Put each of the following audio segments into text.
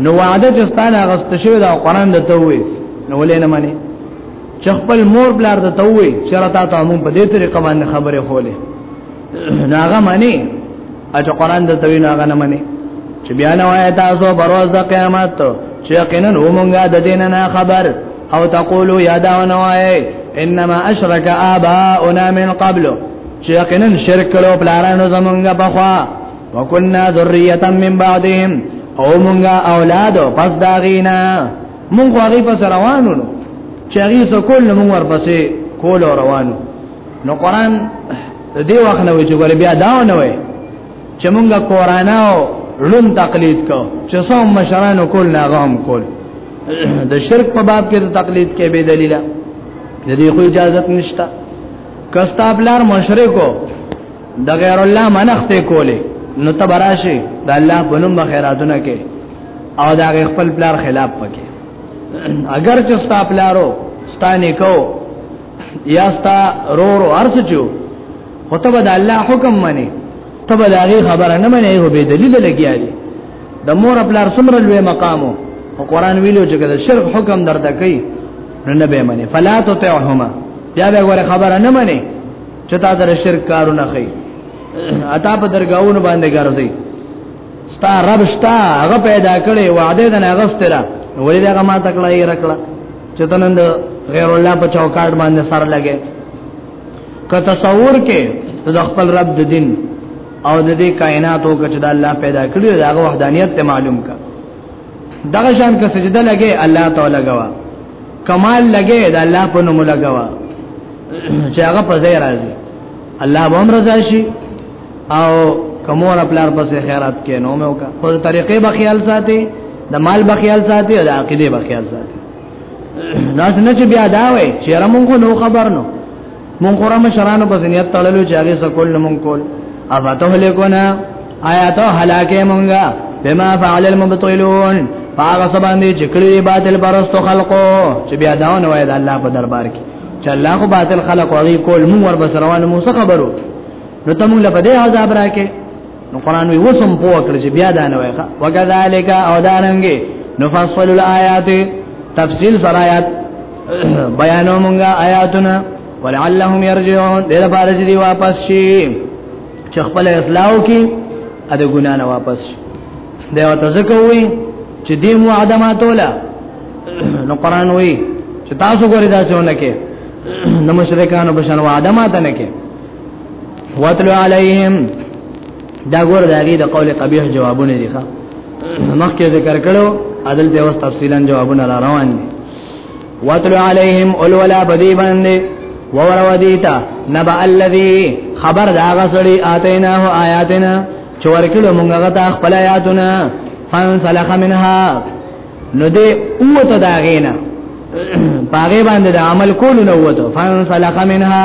نو وعده چې ستانه غست شوی دا قران د توي نو ولې نه مانی چې خپل مور بلار د توي چې راته ته مون په دې طریقه باندې خبره خولې ناغه مانی اته قران د توي ناغه نه مانی چې بیا نه وای تاسو بروز د قیامت چې یقینا ومونګه د دین نه خبر او تقولوا یا دا نه وای انما اشرك اباؤنا من قبل چې یقینا شرک کړو بلارانو زمونږه بخوا وکنا ذریه من بعدهم او مونږه اولاد پس داغینا مونږ هغه پس روانو نو چې هغه سکول نو مونږ ورپسې کول روانو نو قران دې وخت نه وی چې ګور بیا دا نه وی چې مونږه کورانا او لون تقلید کو چې څوم مشرانو کول نه غوم کول د شرک په باب کې تقلید کې به دلیل دې خو اجازه نشته کستا بلار مشرکو د غیر الله منښت کولې نو تبراشي د الله په نوم خیراتونه کې او دا خپل پلار خلاف پکې اگر چې ستا پلارو ستا نیکو یا ستا رورو ارڅ چو خو ته د الله حکم منی ته به داغي خبره نه منې هو به دلیل لګیا دي د مور خپل سمر لوی مقامو او قران ویلو چې د شرک حکم درته کوي نو نه به منې فلا تطعهما بیا به غره خبره نه منې چې تا در شرک کارونه خي اتا په درگاہونو باندې ګرځي ستا رب ستا هغه پیدا کړي وعده د نغستره ولې دا ما تکړه یې رکړه چې تنند غیر الله په چوکاټ باندې سر لګي که تصور کې د خپل رب د دین او د دې کائنات او کچ د الله پیدا کړی دا وحدانیت ته معلوم کا دغه شان که سجده لګي الله تعالی غوا کمال لګي دا الله په نوم لګوا چې هغه په ځای راځي الله به هم رضا شي او کومور خپل پس خیرات کې نو مې وکړه خو طریقې به خیال ساتي د مال به خیال ساتي او د عقیده به خیال ساتي ناس نه چې بیا دا وای چې رمونږ نو خبر نو مون قرآن مشرانو په زنیت تړلو چې هغه سکول نه مون کول اما ته هلکونه آیا ته هلاکه مونږه بما فعل المبطلون هغه سباندې چې کړي باطل پرستو خلقو چې بیا داون وای د الله په دربار کې چې الله خو باطل خلق او کول مون ور بسروان مو څه خبرو نو ته مونږ له بده عذاب راکې نو قران وی وسم پوه کړ چې بیا دا نه وای وکذالک او دارنګي نفصل الایات تفصیل سرایات بیانو مونږه آیاتنا ولعلهم يرجعون دې لپاره چې دی واپس شي چې خپل اصلاحو کې ا دې ګنا نه واپس شي دا وته ځکه وي چې دې مو ادمه تولا نو قران وی چې تاسو ګورئ دا څه ونه کې نو مشرکانو بشن وعده ماته نه کې واتلو علیهم دا ګور دا غي د قول قبیح جوابونه دي ښا مخکې ذکر کړو عدل دی اوس تفصیلا جوابونه را روان دي واتلو علیهم اول ولا بدی باندې وور ودیتا نبا الذی خبر دا غسړي اتیناه آیاتنا چور کړو مونږه غتا خپل آیاتنا فانسلخ منها نو دې اوته دا غینا پاګې باندې د عمل کولو نو وته فانسلخ منها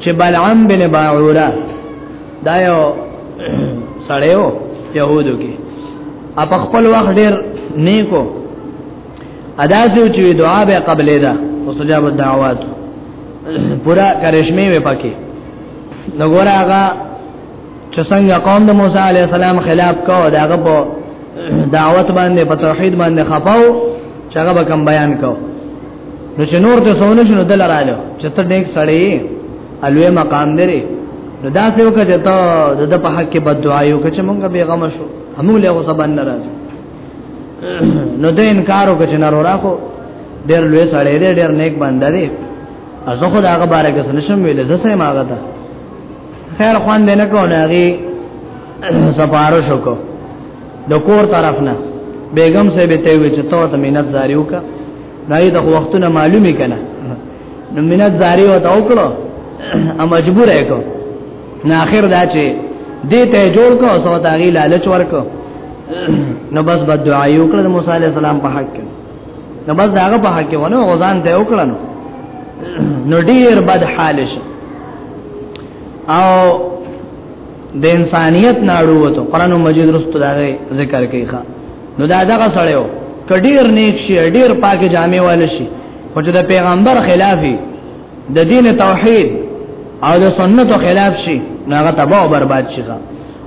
چې بلعم بن باعوره دا یو سړیو يهودو کې اپ خپل وخت ډیر نیکو ادا چې دعا به قبلې ده او سجاب الدعوات پورا کرشمه وې پکې نګور هغه چې څنګه قوم د موسی عليه السلام خلاف کو دا هغه په دعوت باندې په توحید باندې خپاو چې هغه به کم بیان کو نو چې نور ته سونه شنو دل رالو چې ته ډېک سړی الوی مقام درې نو دا څه وکړه چې ته د په حق کې بد دعا یو چې مونږه بیغم شو همو له غو سبا نه راځي نو د انکار وکړه چې نارو راکو ډېر لوی سړی دی ډېر نیک بنده دی ازو خو داغه باره کې سنشم ویل زه سم هغه ته خیر خوان دینه کو نه غي سپارو شو کو د کور طرف نه بیگم صاحب ته وی چې تو ته مینت زاری وکا راي د وختونه معلومه کنا نو مینت زاری و تا وکړو ا مجبور اکو نه اخر دا چې دې ته جوړ کو سو تا غي لالچ ورکو نو بس بد دعا یو کړ د موسی علی السلام په حق نو بس داغه په حق ونه غزان ته وکړ نو ډیر بد حال شو او د انسانيت ناړو وته قران مجید رستو دا ذکر کوي ښا نو دا دغه سړیو کډیر نیک شي ډیر پاک جامع وال شي خو چې د پیغمبر خلافي د دین توحید او د سنت خلاف شي ناغه تباہ او برباد شي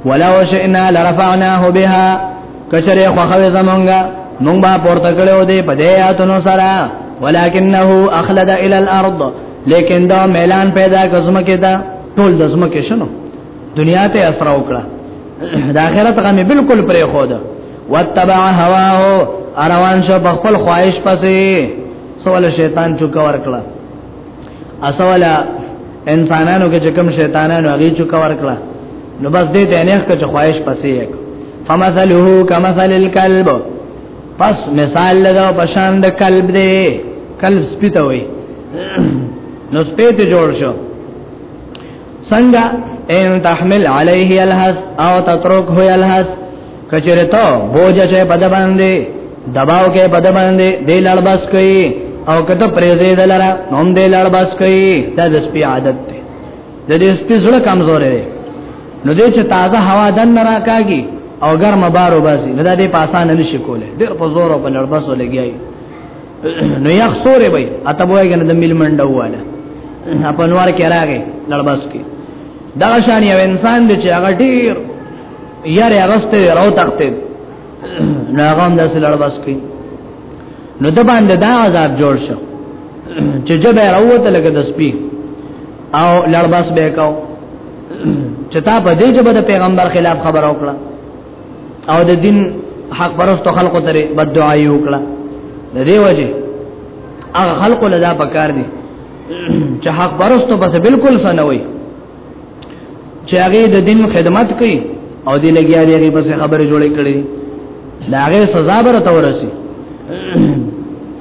ولو شئنا لرفعناه بها کچره خو خو زمونږه مونږ به پورته کړو دې په دې اتونو سره ولکنه اخلد الى الارض لیکن دا میلان پیدا کزمه کې دا ټول د زمکه شنو دنیا ته اسره وکړه د آخرت غمه بالکل پرې خو ده وتبع هواه اروان شو په خپل خواهش پسې سوال شیطان چوک ورکړه اسوالا انسانانو کې چې کوم شیطانانو هغه چوک ورکړه نو بس دې ته نه ښه خواهش پسې یک فمثله كمثل الكلب پس مثال لگا پشان د کلب دے کلب سپیتا ہوئی نو سپیت جوړ شو څنګه ان تحمل عليه الحس او تترك هو الحس کچره ته بوج چې پد باندې دباو کې پد باندې دې لړ بس کوي او کته پریزې دلاره نوم دې لړ بس کوي دا د سپي عادت دی د دې سپي زړه کمزور دی نو دې چې تازه هوا دن نه راکاږي او ګرم بارو باسي نو دا دې پاسان نه شي کوله ډېر په زور او په لړ بس ولګي نو یخ سورې وای اته وای کنه د مل منډه واله په نوار کې راغی لړباس کې دا شان یو انسان دی چې هغه ډیر یاره اغسته راو تخته ناغم داسې لړباس کې نو د باندې دا عذاب جوړ شو چې جبه راوته لګه د سپي او لړباس به کاو چې تا په دې جبه د پیغمبر خلاف خبر او کړه او د دین حق پرست خلکو ته بد دعای وکړه د دې وجه هغه خلکو لدا پکار دي چې حق پرستو بس بالکل سنوي چې هغه د دین خدمت کوي او دې لګیا دی هغه بس خبره جوړې کړې دا هغه سزا برته ورسي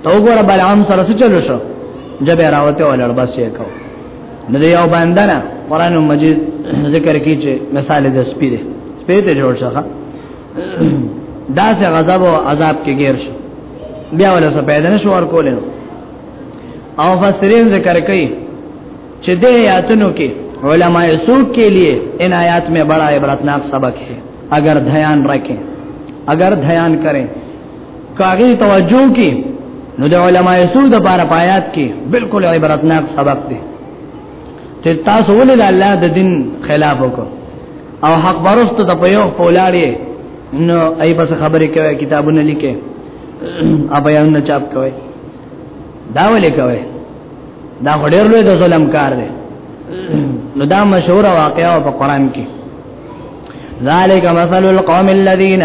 تو ګور بلعام سره څه چلو شو جبه راوته ولړ بس یې کو نو دی یو باندنه قران مجید ذکر کی چې مثال د سپی دی سپی ته جوړ شخه دا سه غضب او عذاب کې غیر شو بیا ولا څه پیدا نشو ور کولنو او فسرین ذکر کوي چې د آیاتونو کې علماء سوق کے لیے ان آیات میں بڑا عبرتناک سبق ہے اگر دھیان رکھیں اگر دھیان کریں کاغی توجه کی نو د علماء سو د بار پایات کې بالکل عبرتناک سبق دی چې تاسو ولې د الله د دین خلاف وکړو او حق برست ته په یو پولاړی نو ای بس خبرې کوي کتابونه لیکي او بیانونه چاپ کوي دا ولې کوي دا هډیر لوی د ظلم کار دی نو دا مشهور واقعا په قران کې ذالک مثل القوم الذين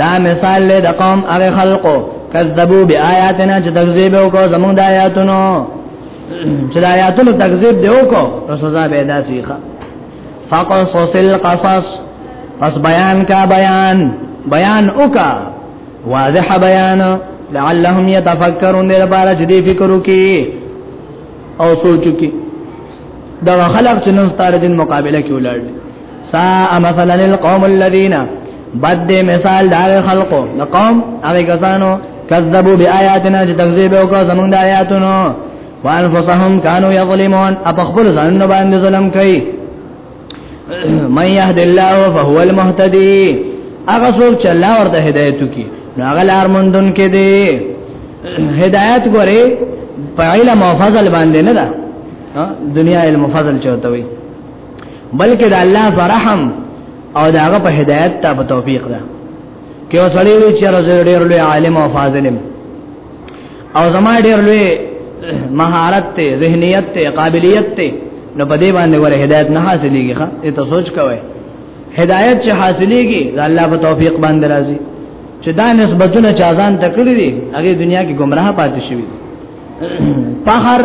دا مثال له د قوم هغه خلقو کذبوا بیااتنا چې تکذیب وکړو زموږ د آیاتونو چې د آیاتونو تکذیب دی وکړو نو سزا به ادا سیخه فقصص القصص پس بیان کا بیان بیان وکا واضح بیان لعلهم يتفکرون دې لپاره چې دې فکر وکي او سوچ وکي دا خلق چې نن ستاره دین مقابله کې ولاړ سا مثلا للقوم الذين بد مثال دا خلقو د قوم هغه کسانو کذبوا بیااتنا چې تکذیب وکړ زمونږ د آیاتونو وانفسهم كانوا يظلمون اپخبل ځان باندې ظلم کوي من يهد الله فهو المهتدي هغه څوک چې الله ورته هدایت کوي نو هغه لار مندون کې دی هدایت ګوري په علم او فضل باندې نه ده دنیا علم فضل چوتوي بلکې د الله فرحم او دا هغه په هدایت ته په توفیق ده کې وسړی وی چې راځي ډېر لوی عالم او فاضل او زما ډېر لوی مهارت ته ذهنیت ته قابلیت ته نو په دې باندې ور هدایت نه حاصلېږي ښه ته سوچ کوی هدایت چې حاصلېږي د الله په توفیق باندې راځي چې دا نسبتونه چا ځان ته کړی دي هغه دنیا کې گمراه پاتې شوی فخر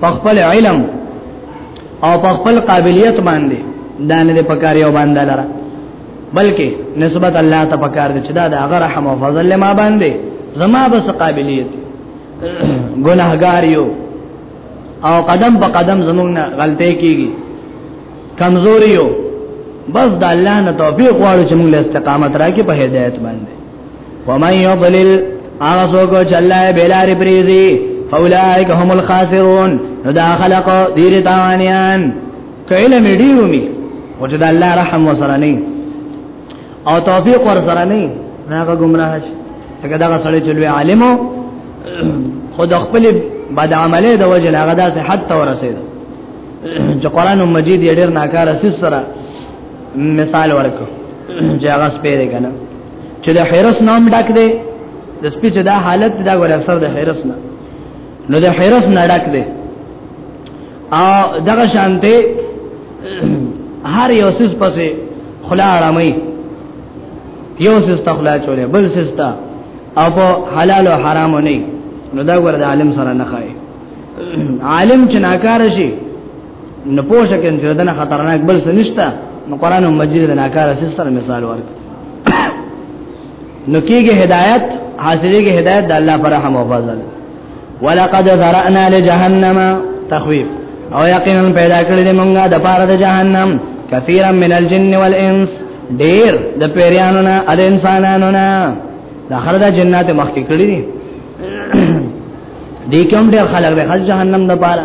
په خپل علم او په خپل قابلیت باندې دا نه په کار یو باندې لره بلکې نسبت الله ته په کار دي چې دا د هغه رحم او فضل ما باندې زما بس قابلیت ګناهګار یو او قدم په قدم زمونږ نه غلطي کیږي کمزوري یو بس د الله نه توفیق غواړو چې موږ له استقامت راکې په هدایت باندې ومن يضلل اغسوک چلا بلار بریزی فاولائک هم الخاسرون نو دا خلق دیر تاوانیان که علم دیرو می او چې د الله رحم وسره نه او توفیق ورسره نه هغه گمراه شي هغه دا سړی چې لوی عالم خود خپل بد عمله د وجه هغه داسې حد ته ورسېد چې قران مجید یې ډېر ناکاره سره مثال ورکو چې هغه سپې دی کنه چې د حیرس نام ډک دی د سپې چې دا حالت دا ګور اثر د حیرس نه نو د حیرس نه ډک دی او دغه شانته هر یو سیس پسې خلا اړمای یو سیس تخلا چولې بل سیس تا او په حلال او حرام نه نو دا ګور د عالم سره نه خای عالم چې ناکار شي نه پوه شئ چې دنه خطرناک بل څه نشته نو قران مجید د ناکاره سره مثال ورک نو کېږي هدایت حاصلېږي هدایت د الله پر رحم او فضل ولقد ذرانا لجهنم تخويف او یقینا پیدا کړی دی مونږه د پاره د جهنم کثیرا من الجن والانس ډیر د پیرانو نه د انسانانو نه د هر د جنات مخکې کړی دی دې کوم ډیر خلک د جهنم د پاره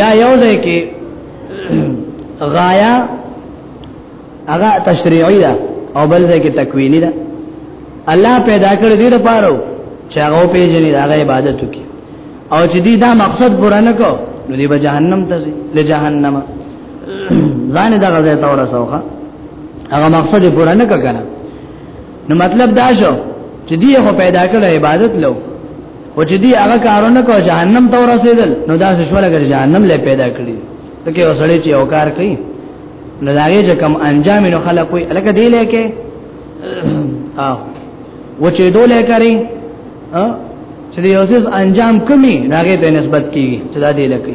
یا یو ځای کې غایا هغه تشریعی ده او بل ځای کې تکوینی ده الله پیدا کړ دې لپاره چې هغه پیژنې دا عبادت وکي او چې دې دا مقصد پوره نه کو نو دې به جهنم ته ځي له جهنم ځان دا غزه تور سوخه هغه مقصد پوره نه کړه نو مطلب دا شو چې دی خو پیدا کړ عبادت لو او چې دی هغه کارونه کو جهنم ته ورسېدل نو دا څه شو لګر جهنم لې پیدا کړی ته کې وسړې چې او کار کوي نو دا یې کوم انجام نو خلک وي الکه دی لکه او و چې دوله کوي چې یو څه انجام کمی راغې ته نسبت کیږي چې دا دی لکه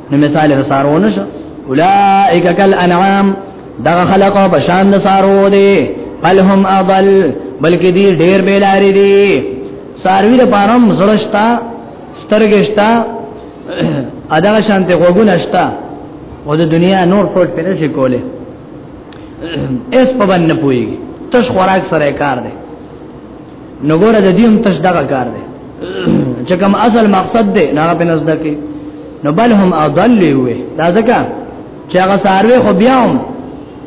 نو مثال رسارونه شو اولائک کل انعام دا خلق او بشان د سارو دي بل هم اضل بلکې دي ډېر بیلاری دي ساروی د پارم زړشتا سترګشتا ادا شانته غوګونه شتا او د دنیا نور پټ پیدا شي کوله اس په باندې پوي تش خوراک سره کار دی نو ګوره د دې هم تش دغه کار دی چې کوم اصل مقصد دی نه په نس دکی نو بل هم اضل وي دا ځکه چې هغه ساروي خو بیا هم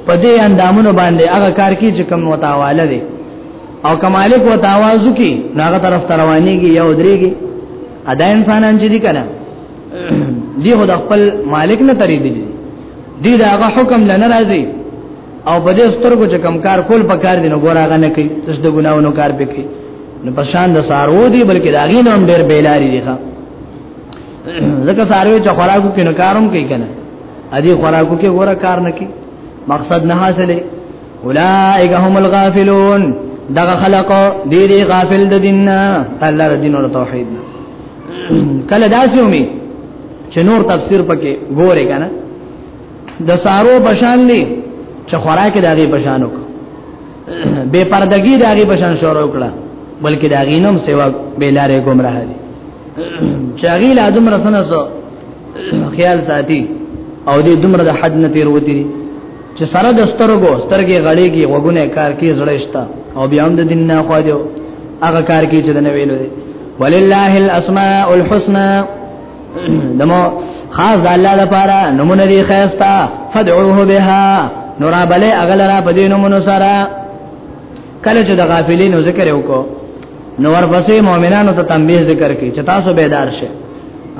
په دې اندامونو باندې هغه کار کوي چې کوم متواله دی او کمالک و تاوازو کی ناغه طرف تروانی کی یو دریږي ادا انسانان چې دي کنه دی خو د خپل مالک نه تری دي دی داغه حکم لنه راځي او په دې سترګو چې کم کار کول په کار دي نو ګور هغه نه کوي چې د ګناونو کار پکې نو په شان د سارو دي بلکې دا غي نوم ډېر بیلاری دي ښا ځکه سارو چې خوراکو کې نو کاروم کوي کنه ادي خوراکو کې ګور کار نه کوي مقصد نه حاصلې اولائک هم الغافلون دغه خلق دې دې غافل د دین الله د دین او توحید کله داسې ومي چې نور تفسیر پکې ګوره کنه د سارو بشان دی چې خوراک دغه بشان وک بے پردګي دغه بشان شروع کړه بلکې دغه نوم سیوا به لارې گمراه دي چې هغه لا دم رسنه سو خیال ساتي او دې دمر د حد نه تیر وتی چې سره د سترګو سترګې غړېږي وګونه کار کې زړښت او بیا هم د دین نه خواجو هغه کار کې چې د نویلو دي ولله الاسماء الحسنى دمو خاص د الله لپاره نمونه دی خيستا فدعوه بها نور بلې اغلرا په دې نمونه سره کله چې د غافلینو ذکر وکړو نو ورپسې مؤمنانو ته تنبیه ذکر کړي چې تاسو بیدار شئ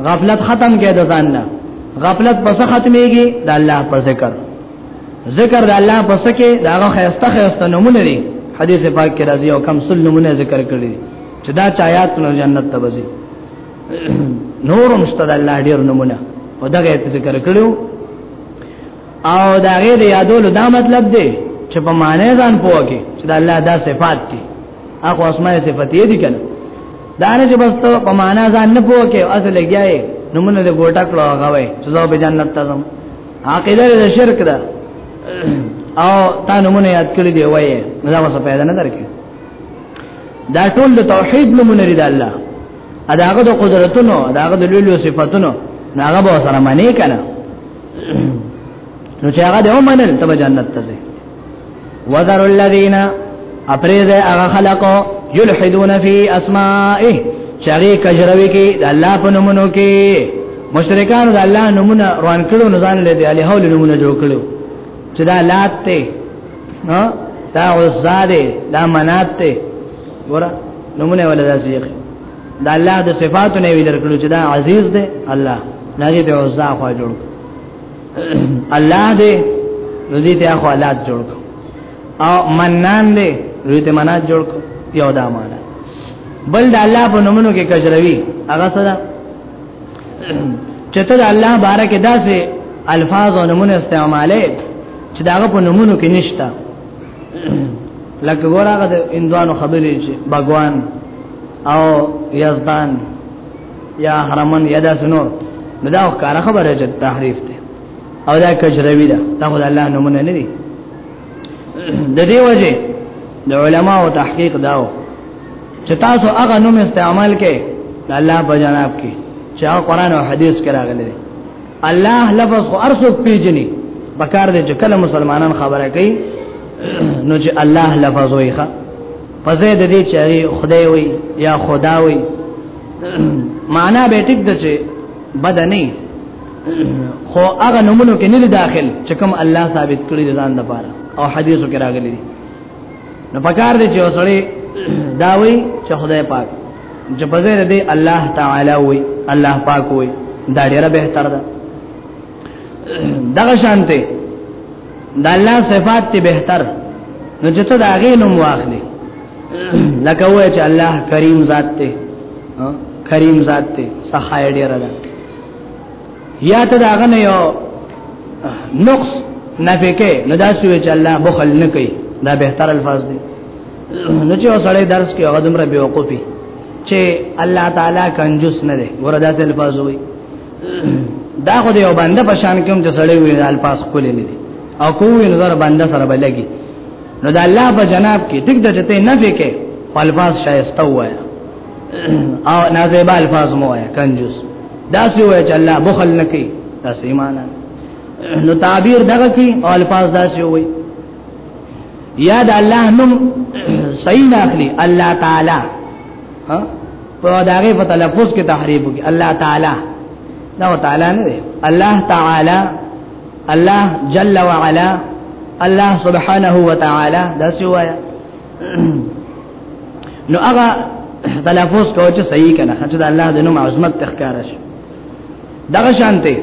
غفلت ختم کې د ځان نه غفلت پس ختميږي د الله په ذکر ذکر د الله پس کې داغه خيسته خيسته نمونه دي حديث پاک کې راځي او کم سل نمونه ذکر کړی چې دا چايات نو جنت ته وځي نورم ستد الله ډیر نمونه او دا غیت ذکر کړو او دا غیر یادول دا مطلب دی چې په معنی ځان پوهږي چې دا الله دا صفات دي هغه اسماء صفات یې دي کنه دا نه چې بس ته په معنی ځان نه پوهږي اصل لګیاي نمونه د ګوټه کړو هغه وای چې زو به جنت ته ځم عقیده د شرک ده او تا نمونه یاد کړی دی وای دا وسه پیدا نه درکې دا ټول د توحید نمونه لري د الله اداغه د قدرتونو اداغه د لولو صفاتونو ناغه به سره معنی کړه نو چې هغه د ومنل ته جنت ته ځي وذر الذين اپریز هغه خلقو یلحدون فی اسمائه چاغي کجروي کې د الله په نومونو کې مشرکان د الله نومونه روان کړو نو ځان له دې الهو نومونه جوړ کړو چې دا لات ته ها دا عزاده دا منات ته ګور نمونه ولا دا شیخ دا الله د صفاتو نه ویل کړو چې دا عزیز دی الله نه دې ته عزا خو جوړ الله دې دې ته خو الله جوړ او منان دې دې ته منات جوړ یو دا معنا بل د الله په نومونو کې کجروي هغه سره چته د الله بارک داسې الفاظ او نمونه استعماله چې داغه په نمونه کې نشتا لکه ګورغه د اندوانو خبرې چې بګوان او یزدان یا حرمن یا داس نور نو دا ښکارا خبره چې تحریف ده او دا کجروی ده دا خدای الله نمونه نه دي د دې وجه د علماو تحقیق داو چې تاسو هغه نوم استعمال کړئ د الله په جناب کې چې قرآن او حدیث کې راغلي دي الله لفظ خو ارسو پیجنې بکار دې چې کله مسلمانان خبره کوي نو چې الله لفظ وایي ښا پزې د دې چې خدای وي یا خدا وي معنا به ټیک ده چې بد نه خو هغه نمونه کې نه داخل چې کوم الله ثابت کړی ځان د پاره او حدیثو کې راغلي دي نو پکار دي چې وسړي داوي چې خدای پاک چې په ځای دې الله تعالی وي الله پاک وي دا ډیره به تر ده دغه شانته د الله صفات ته به تر نو چې ته دا غي نوم واخلي لکه وای چې الله کریم ذات ته کریم ذات ته صحای ډیره ده یا ته دا غنه یو نقص نه پکې نو دا سوي چې الله بخل نه کوي دا به تر الفاظ دي نو چې وسړی درس کې هغه دمر به وقوفي چې الله تعالی کنجوس نه دی وردا ته الفاظ وي دا خو یو بنده په شان کوم چې سړی وي الفاظ کولې نه دي او کوی نظر بنده سره بلګي نو دا الله په جناب کې ټیک د چته نه پکې الفاظ شایسته وایا او نازیبا الفاظ مو وای کنجوس دا سی وای چې الله بخل نکي دا سی معنا نو تعبیر دغه کی او الفاظ دا سی وای یا د الله نوم صحیح نه اخلي الله تعالی ها په داغه په تلفظ کې تحریف وکي الله تعالی دا تعالی نه دی الله تعالی الله جل وعلا الله سبحانه وتعالى دا سوایا نو هغه تلفظ کوي چې صحیح کنه چې د الله د نوم عظمت تخکار شي دغه شانته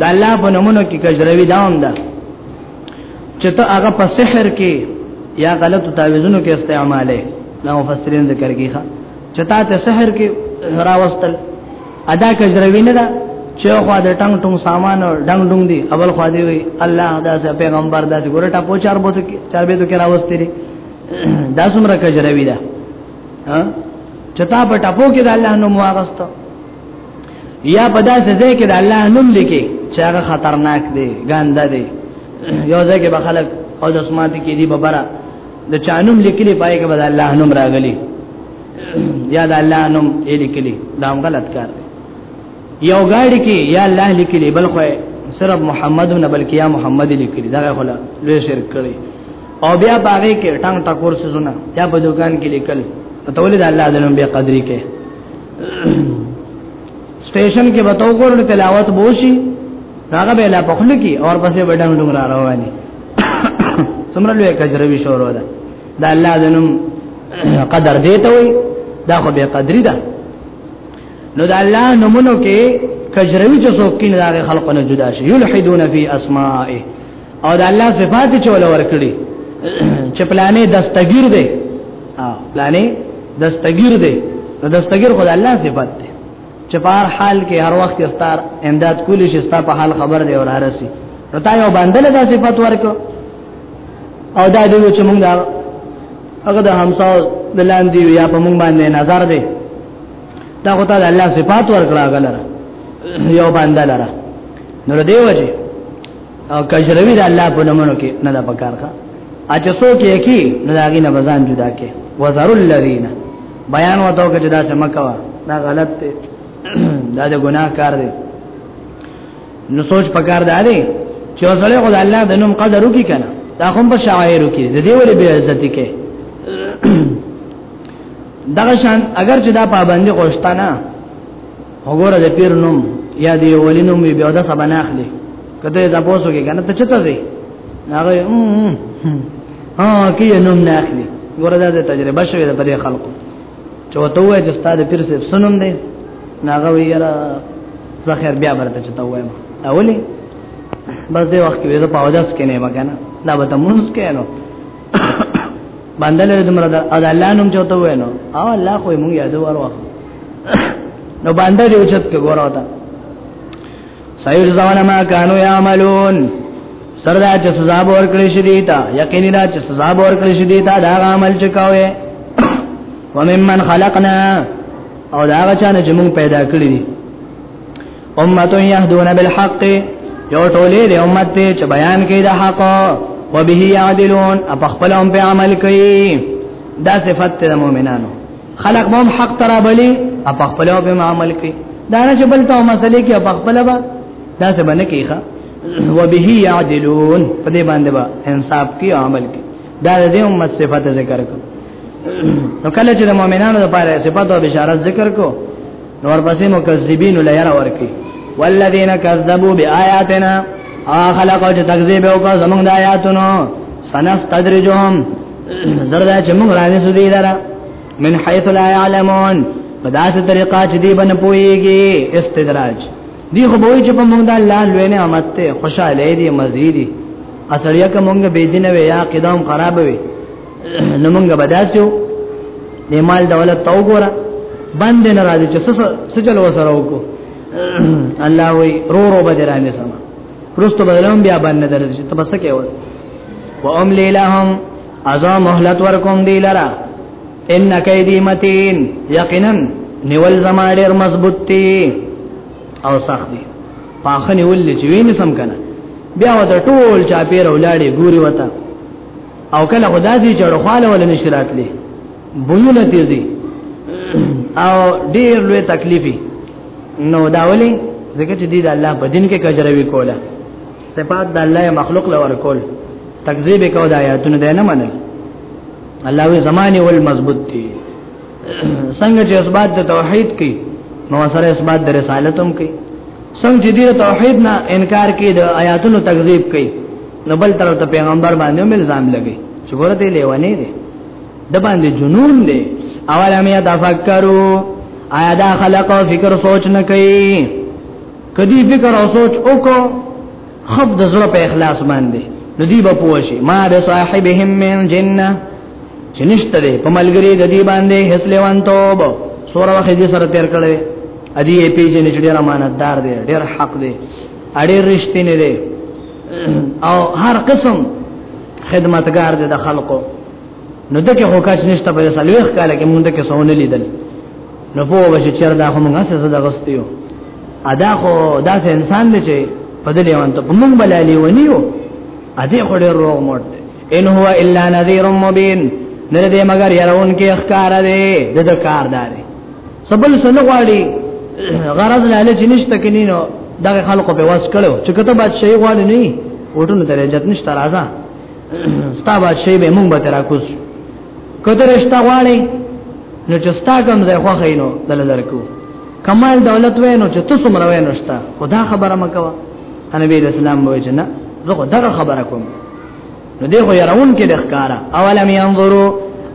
د الله په نومونو کې کجروي داوم ده چې ته هغه په سحر کې یا غلط تعویذونو کې استعماله نو مفسرین ذکر کیخه چتا ته سحر کې راوستل ادا کجروی نه دا چې خو د ټنګ ټنګ سامان او ډنګ ډنګ دی اول خو دی وی الله دا سه پیغمبر دا چې ګورټه په چار بوته کې چار به تو کې راوستي دي دا څومره کجروی دا ها چتا په ټپو کې د الله نوم واغستو یا په داسې ځای کې د الله نوم لیکي چې هغه خطرناک دی ګنده دی یو ځای کې به خلک او د اسمانه کې دی ببره د چانوم لیکلی پای کې بد الله نوم راغلی یا د الله نوم یې لیکلی دا هم غلط کار دی یو غاړي کې یا الله لیکلی بل خو صرف محمد نه بلکې یا محمد لیکلی دا غلا لوی شرک کړی او بیا باغې کې ټنګ ټکور سونه یا په دکان کې لیکل ته ولې د الله د نوم بیا قدرې کې سټیشن کې به تو ګور تلاوت بوشي هغه به لا پخل کی اور پسې وډنګ ډنګ را رواني څومره لوی کجروي شورو ده دا الله دنم قدر دی ته وي دا خو به قدرې ده نو دا الله نمونو کې کجروي چې څوک کین دا خلقونه جدا شي یلحدون فی اسماءه او د الله صفات چې ول ورکړي چې پلانې دستګیر دی او پلانې دستګیر دی نو دستګیر خدای الله صفات دی چې په هر حال کې هر وخت استار امداد کولی شي ستا په حال خبر دی او رارسي نو تا یو باندې له صفات ورکو او دا دی چې موږ دا هغه د همسا د لاندې یا په موږ باندې نظر دی دا خو ته الله صفات ورکړه غلره یو باندې لره نو دیو جی او کجروی د الله په نومونو کې نه دا پکار کا اچ سو کې کی نه داګه نه بزان جدا کې وذر الذین بیان وته کې دا څه مکوا دا غلط دی دا د ګناه کار دی نو سوچ پکار دا دی چې وسله خدای الله د نوم قدر وکي کنه دا هم په شاعر وکي د دې ولې به عزت کې دغه شان اگر چې دا پابندي غوښتنه وګوره د پیر نوم یا دی ولی نوم وی بیا د سبا نه اخلي کته دا پوسو کې کنه ته چته دی هغه ها کې نوم نه اخلي ګوره دا تجربه شوې ده په دې خلکو چې وته وای چې ستاسو پیر سیب سنوم دی ناغه ویرا زخر بیا برته چته وایم اولی بس دې وخت کې زه په اوجاس کې نه مګنه دا به تمونس کې نو باندې لري د مراد او د الله نوم چوته وینو او الله خو موږ یادو ورو نو باندې دې اوچت کې ګورو تا سایو ځوانه ما کانو یعملون سردا چې سزا بور کړی شې دیتا یقینا دا چې سزا بور کړی شې دیتا دا عمل چې کاوه وممن خلقنا او دا غچانه چې موږ پیدا کړی دي امه يهدون بالحق یو ټولې د امت ته چې بیان کوي د حق او به يعدلون په خپل هم په عمل کوي دا صفت د مؤمنانو خلق مهم حق ترا بلی په خپل هم په عمل کوي دا نه چې بل ته مسلې کې په خپل با دا څه باندې کیخه و به يعدلون په دې باندې با انصاف کوي عمل کوي دا د امت صفت ذکر کوي نو کله چې د مؤمنانو لپاره صفات او بشارت ذکر کو نو ورپسې مکذبین لایره ورکی والذین کذبوا بیااتنا اخلق او چې تکذیب وکړ زمونږ د آیاتونو سنستدرجهم زردا چې موږ راځي سودی دره من حيث لا يعلمون په داسې طریقه چې دی بن پويږي استدراج دی خو به چې په موږ د الله لوی نعمت ته خوشاله دي مزيدي اصليه کومه بيدینه وي یا قدم خراب وي نو موږ به داسیو د مال دولت تو ګوره باندې ناراضي چې څه څه چل وسره وکړو الله وی رو رو به درانه سم پرستو بدلوم بیا باندې درځي ته بس کې وس و ام لیلهم ازا مهلت ورکوم دی لرا ان کیدی متین یقینا نیول زما ډیر مضبوط دی او سخت دی پاخه نیول چې وینې سم کنه بیا وته ټول چا پیر ولاړې ګوري وته او کله خدا دې جوړ خاله ول نشرات لې بوونه تیزي او ډیر لوی تکلیفي نو دا ولي ځکه چې دې د الله په دین کې کجروي کوله صفات د الله مخلوق لور کول تکذیب کو د آیاتونو ده نه منل الله وی زمانه ول مضبوط دي څنګه چې اثبات د توحید کوي نو سره اثبات د رسالت هم کوي څنګه چې د توحید نه انکار کوي د آیاتونو تکذیب کوي نو بل طرف ته پیغمبر باندې هم الزام لګي چې ګوره دې لیوانې دي د باندې جنون دی اول هم یا تفکرو آیا دا خلق او فکر سوچ نه کوي کدی فکر او سوچ وکړو خب د زړه په اخلاص باندې نو دی به پوښي ما به صاحبهم من جننه چې نشته دی په ملګری د دې باندې هیڅ لیوان توب سور وخت دې سره تیر کړي ادي ای پی جن چې ډیر امانتدار دی ډیر حق دی اړیر رښتینی دی او هر قسم خدمتګار دي د خلکو نو دغه هوکاش نشته په سلوخ کال کې مونږ کې سونه لیدل نو په وجه چر دا هم غسه زده غستیو ادا خو دا انسان دی چې په دې وان ته مونږ بلالي ونیو ا دې خو ډېر روغ موټ ان هو الا نذير مبين نه دې مگر يرون کې اخکار دې د کاردار سبل سنه غواړي غرض لاله چې نشته کینې نو دا خلکو په واس کړو چې کته بادشاہي غواړي نه وټونه ته عزت نشته راځه ستا بادشاہي به مونږ به ترا کوس کته رښتا غواړي نو چې ستا کوم ځای خو خینو دل درکو کمال دولت وې نو چې تاسو مروي نشتا خدا خبره مکوا نبی اسلام وې چې نه زه دغه خبره کوم نو دغه يرون کې د ښکارا اولم ينظروا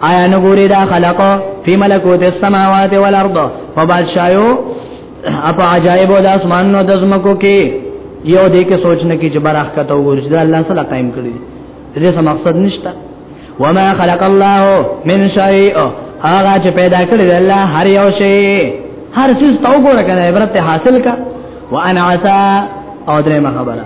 آیا نګوري دا خلق فی ملکوت السماوات والارض فبادشاہو اپا عجائب د اسمان نو د زمکو کې یو دې کې سوچ نه کې چې برخ کته وګوري چې الله سره قائم کړی دې څه مقصد نشته وما خلق الله من شيء هغه چې پیدا کړی دی الله هر یو شی هر څه تو ګور کنه عبرت حاصل کا وانا عسى او درې خبره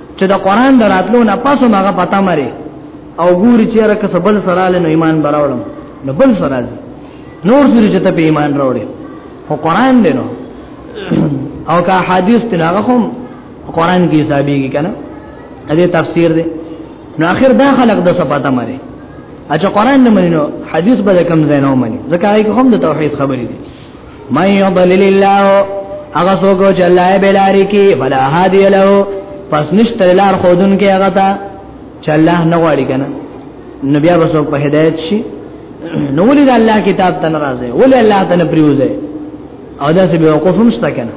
چې د قران دراتلو نه پس هغه پتا مری او ګوري چې رکه سبل سره له ایمان براولم نو بل سره نور سره چې ته په ایمان راوړې خو قران دی نو او کا حدیث تناغه هم قران کې حسابيږي کنه دې تفسیر دی نو اخر دا خلق د صفاته مری اچھا قران نه منو حدیث به کم زینو منی ځکه هغه هم د توحید خبرې دي من يضلل الله هغه څوک چې الله یې بلاری کی فلا هادی له پس نشتر لار خودن کې هغه تا چې الله نه غواړي کنه نو بیا به څوک په هدایت شي نو ولې د الله کتاب ته ناراضه ولې الله ته نه پریوزه او دا چې وقوف هم شته کنه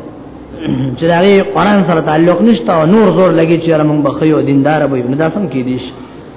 چې دا قرآن سره تعلق نشته او نور زور لګي چې موږ بخیو دیندار به یو نه داسم کې دي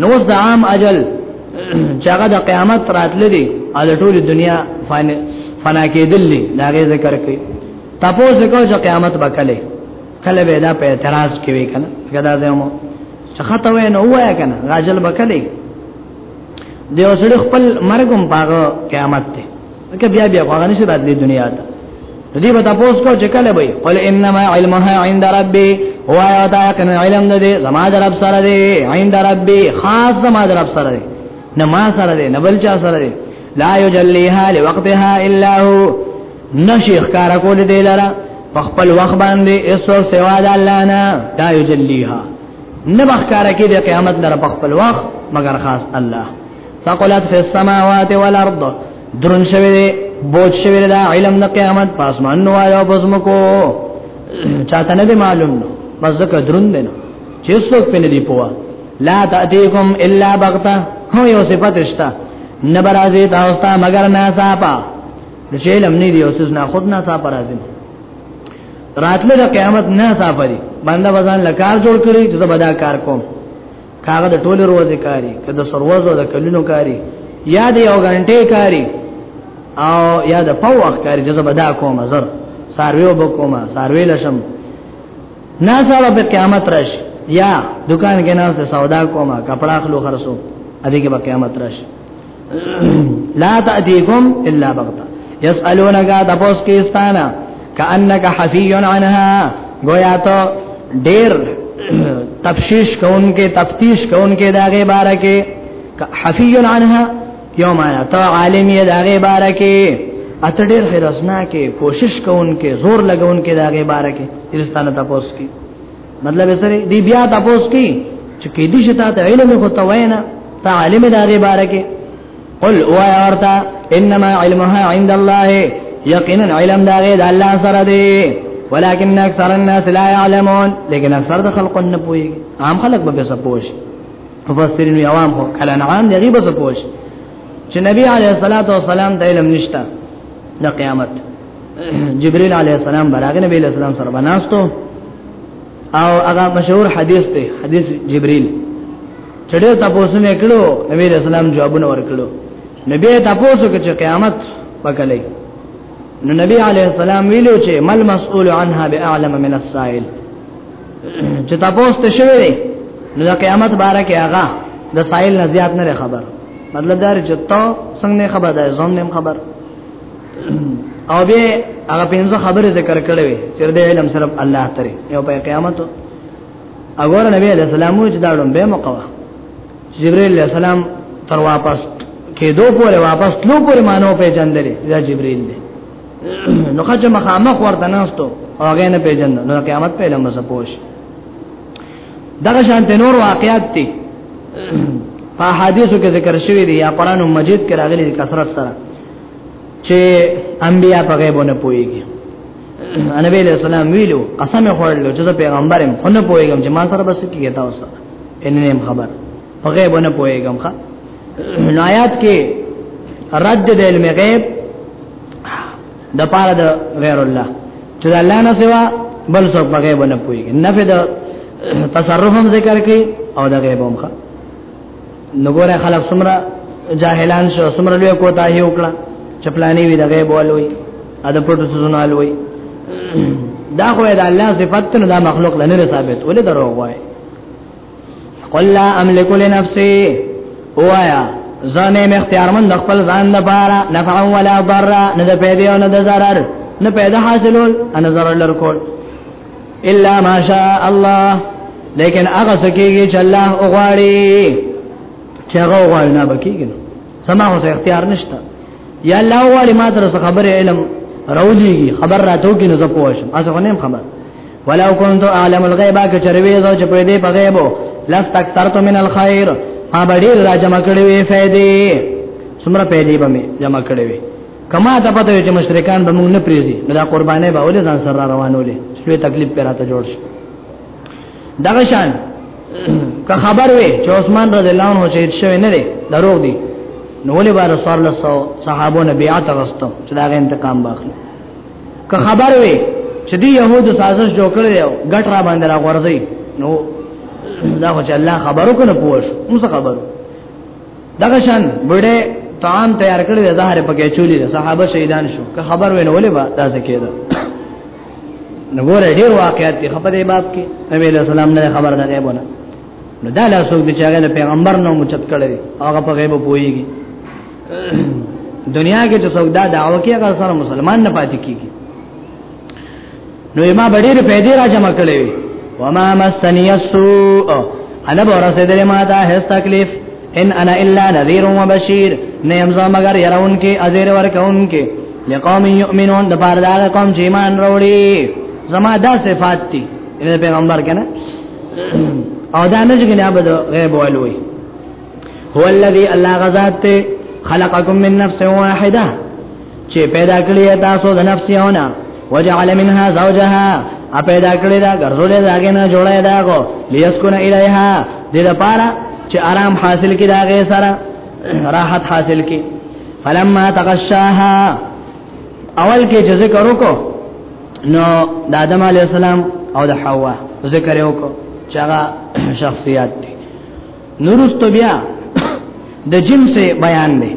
نو اوس د عام اجل چې هغه د قیامت راتل دي او د ټول دنیا فانه فنا کېدل دي دا غي ذکر کوي تاسو ذکر چې قیامت به کله کله به دا په اعتراض کوي کنه کدا زمو چې خطا وې نو وایا کنه راجل به کله دی اوسړي خپل مرګم پاغه قیامت ته که بیا بیا هغه نشي راتلې دنیا ته دې به تاسو کو چې کله وي قل انما علمها عند ربي هو یا تا کنه علم نه دې زما در رب سره دې عند ربي خاص زما در رب سره دې نه ما سره دې نه بل چا سره دې لا یجلیها لوقتها الا هو نشیخ کار کول دې لرا خپل وخت باندې ایسو سوا د الله نه دا یجلیها نه بخکار کې د قیامت لپاره خپل وخت مگر خاص الله ثقلت فی السماوات والارض درن شوی دی بوج شوی دی علم د قیامت پاس منو آیا بزمکو چاته نه معلوم نو بس ځکه درن دی نو چې څوک پنه دی پوا لا تاتیکم الا بغتا هو یو صفات شتا نبرازی تاسو ته مگر نه صاحبہ چې علم نه دی اوسز نه خود نه صاحب راځي راتله د قیامت نه صاحب دی بنده بزان لکار جوړ کړی چې بدا کار کوم کاغه د ټوله روزه کاری کده سروزه د کلونو کاری یا د یو غنټه کاری او یا د په وخت کاری جزب ادا کوم زر ساروی وبکوم ساروی لشم نه سره په قیامت رش یا دکان کې نه سودا کوم کپڑا خلو خرڅو ادي کې په قیامت رش لا تأتيكم الا بغتا يسالونك تبوس کیستانا کانک حفی عنها گویا تو ډیر تفشیش کونکي تفتیش کونکي داغه بارکه حفی عنها یوم انا تو عالم یې داغه بارکه اته ډیر خیرسنا کې کوشش کونکي زور لګونکي داغه بارکه ارستانه تاسو کې مطلب سره دی بیا تاسو کی چې کې دې شتا ته علم خو ته وینا ته عالم دا غي بارکه قل او ارتا انما علمها عند الله یقینا علم دا غي د الله سره دی ولكن اکثر الناس لا يعلمون لیکن اکثر د خلقو نه پوي عام خلق به څه پوښ مفسرین او عوام خو کله نه عام دی به څه پوښ چې نبی علیه الصلاۃ والسلام د علم نشتا د قیامت جبريل عليه السلام براغ نبی عليه السلام سره بناستو او هغه مشهور حدیث دی حدیث جبريل چړې تاسو نه کړو نبی عليه السلام جوابونه ورکړو نبی تاسو کې چې قیامت وکړي نو نبی عليه السلام ویلو چې مل مسئول عنها باعلم من السائل چې تاسو ته شوی نو د قیامت باره کې هغه د سائل نه زیات نه خبر مطلب دا چې ته څنګه خبر ده زوم نه خبر او به هغه پنځه خبره ذکر کړې وي چې د علم صرف الله تعالی یو په قیامت اګور نبی علیہ السلام چې دا ډوم به مقوا جبرئیل علیہ السلام تر واپس کېدو پورې واپس لو پورې مانو په جندلې دا جبرئیل دی نو خاطر مخامخ ورته نهستو هغه نه پیژند نو قیامت په لمبه سپوش دغه شانت نور واقعات دي په حدیثو کې ذکر شوی دی یا قران مجید کې راغلي کثرت سره چې انبیا په غیب نه پويږي نبی له سلام ویلو قسم خوړلو چې پیغمبر هم خو نه پويږم چې ما سره بس کیږي تاسو ان نه خبر په غیب نه پويږم ښا نو آیات کې رد د علم غیب د پاره د غیر الله چې الله نه سوا بل څوک په غیب نه پويږي نفي د تصرف هم ذکر کوي او د غیب هم ښا نګوره خلک سمرا جاهلان شو سمرا لوی کوتا هی وکړه چپلانی وی دغه بولوي اده پټو سونه لوی دا خو دا الله صفات نه دا مخلوق لنه ثابت ولې درو وای قل لا املك لنفسي وایا زنه م اختیار من د خپل ځان د پاره نفع ولا ضر نه د پیدا او نه د ضرر نه پیدا حاصلول ان ضرر لر کول الا ماشاء الله لیکن هغه سکیږي چې الله وغواړي چې هغه وغواړي نه بکیږي سما هو اختیار نشته یا الله وغواړي ما تر څه خبره علم راوځيږي خبر راتو کې نه زپو شم اسه غنیم خبر ولو كنت اعلم الغيب کچروي زو چې په دې په غیبو لستكثرت من الخير ما بډیر را جمع کړې وې فائدې سمره پیدې به می جمع کړې وې کما ته پته وي چې مشرکان به موږ نه پریزي نو دا قربانې به ولې ځان سره روانولې شوی تکلیف پیراته جوړ شي دغه شان که خبر وي چې عثمان رضی الله عنه شهید شوی نه دی دروغ دی نو ولې بار رسول الله صحابو نه بیعت غوښتو چې دا غي انتقام واخلي که خبر وي چې دی يهود سازش جوړ کړی دی غټ را باندې را غورځي نو دا خو چې الله خبرو کنه پوښ موږ خبرو دغه شان بډې طعام تیار کړی د زهره پکې چولې صحابه شهیدان شو که خبر وینه ولې با دا څه کېده نو ګور ډېر واقعیت دی خبر دی باب کې نبی له سلام نه خبر نه غیب نه نو دا لا څوک چې هغه پیغمبر نو مچت کړی هغه په غیب پويږي دنیا کې چې څوک دا دعوه کوي هغه سره مسلمان نه پاتې کیږي نو ما ډېر پیدا را جمع کړې وما مسنی السوء انا ورسېدلې ما ته هیڅ تکلیف ان انا الا نذير وبشير نه يم زه مگر يرون کې ازير ورکون کې لقوم يؤمنون د بار دا قوم چې ایمان وروړي زما دا صفات دي پیغمبر کنه او دا نه چې کنه به غیب ولوي هو الذي الله غزاد خلقكم من نفس واحده چې پیدا کړی تاسو د نفس یو نه وجعل منها زوجها ا پیدا کړی دا ګرځولې داګه نه جوړه داغو لیسکن الیها د لپاره چې آرام حاصل کړي داغه سره راحت حاصل کړي فلما تغشاها اول کې چې ذکر وکړو نو د آدم علی السلام او د حوا ذکر وکړو چې هغه شخصیت دی نورست بیا د جنس بیان دی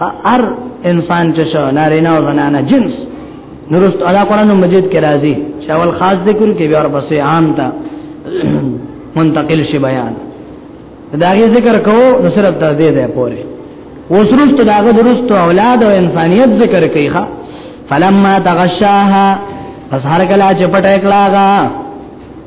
هر انسان چې شو نارینه او زنانه جنس نورست ادا قرآن مجید کې راځي چې اول خاص ذکر کې بیا ورپسې عام ته منتقل شي بیان دا غي ذکر کوو نو صرف تر دې ده پوره وسرست داغه درست اولاد او انسانيت ذکر کوي ښا فلما تغشاها پس هر کله چې پټه کلاغه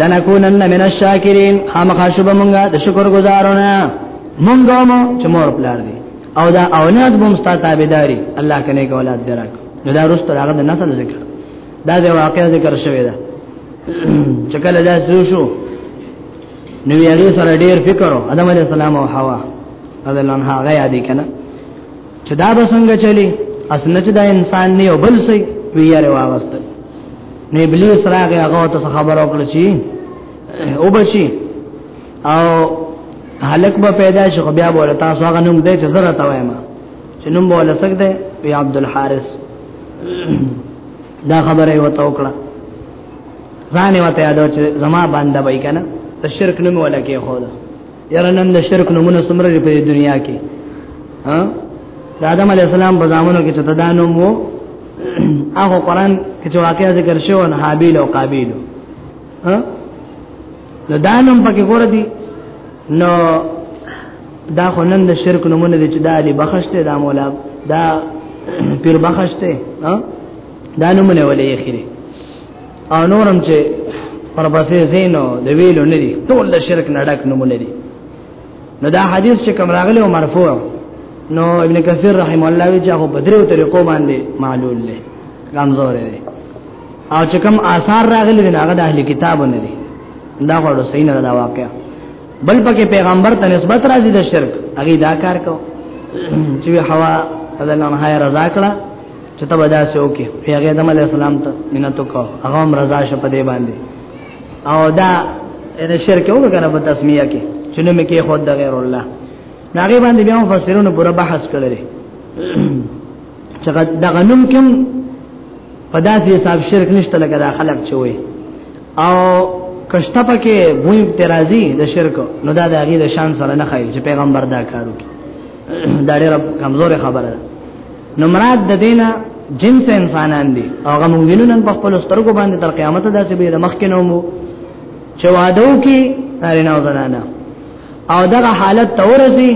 لنکونن من الشاکرین خامخا شوب مونږه د شکر گزارونه مونږه مو چې مور پلار دی او دا اولاد بوم ستا تابعداري الله کنه کو اولاد دراک نو دا رست راغه د نسل ذکر دا د واقع ذکر شوی دا چې کله دا شروع شو نو یې سره ډیر فکر او ادم علی السلام او حوا رضی الله عنها غیا دي کنه چې دا به څنګه چلی اسنه چې دا انسان نه یو بل سي ویاره واغست نو ابلیس راغی هغه ته خبر او کړ چې او بشي او هلک به پیدا شي خو بیا بوله تاسو هغه نوم دې چې زره تا وایم چې نوم بوله سکده وی عبد الحارث دا خبره یو تو کړه ځان یې وته یادو چې زما باندې وای کنه ته شرک نوم ولا کې خو ده یاره نن د شرک نمونه سمره په دنیا کې ها د آدم علی السلام په زمانو کې چې تدانو مو هغه قران کې چې واقعیا ذکر شوی نه حابیل او قابیل ها نو دانم پکې ګور دي نو دا خو نن د شرک نمونه دي چې د علی بخشته د مولا دا پیر بخشته ها دا نمونه ولې اخیری او نورم چې پر بسې زینو د ویلو نه دي ټول د شرک نه ډک نمونه دي نو دا حدیث چې کوم راغلی او مرفوع نو ابن کثیر رحم الله وی چې هغه په دریو طریقو باندې معلول دي کمزور دي او چې کوم آثار راغلي دي هغه د اهلي کتابو نه دي دا غوړو صحیح نه دا واقع بل پکې پیغمبر ته نسبت راځي د شرک هغه دا کار کو چې هوا اذن نه هاي رضا کړه چې ته ودا سه وکي پیغه آدم علی السلام ته مینت کو هغه هم رضا شه په دې باندې او دا ان شرک یو کنه په تسمیه کې چې نو مې کې خود د غیر الله ناغي باندې بیا مفسرونو پورا بحث کړل چې دا غنوم کوم په داسې حساب شرک نشته لکه دا خلق چوي او کشته پکې وې ترازی د شرک نو دا د هغه د شان سره نه خایي چې پیغمبر دا کارو کوي دا ډېر کمزور خبره ده نو مراد د دینه جنس انسانان دي هغه موږ وینو نن په خپل سترګو باندې تر قیامت داسې به د مخکې نو مو چې وادو کې نارینه او زنانه او دا حالت تورسي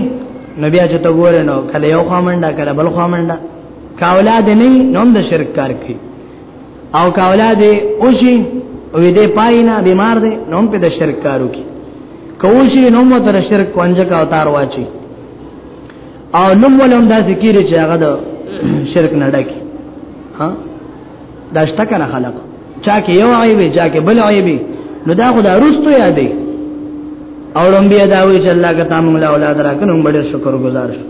نبی اچ ته ګور نو کله یو خامنده کله بل خامنده کاولاد نه نوم د شرک کار کوي او کا اولاد اوشي او دې پاینا بیمار دي نو په د شرک کارو کې کوشي نو مو تر شرک کوانځه کا اوتار واچي او نوم ولوم دا ذکر چې هغه د شرک نه ډکی ها دا شته کنه خلق چا کې یو عیب چا کې بل عیب نو دا خو دا رستو یادې او لوم بیا دا وی چې الله کا تامل اولاد راکنه موږ ډېر شکر گزار شو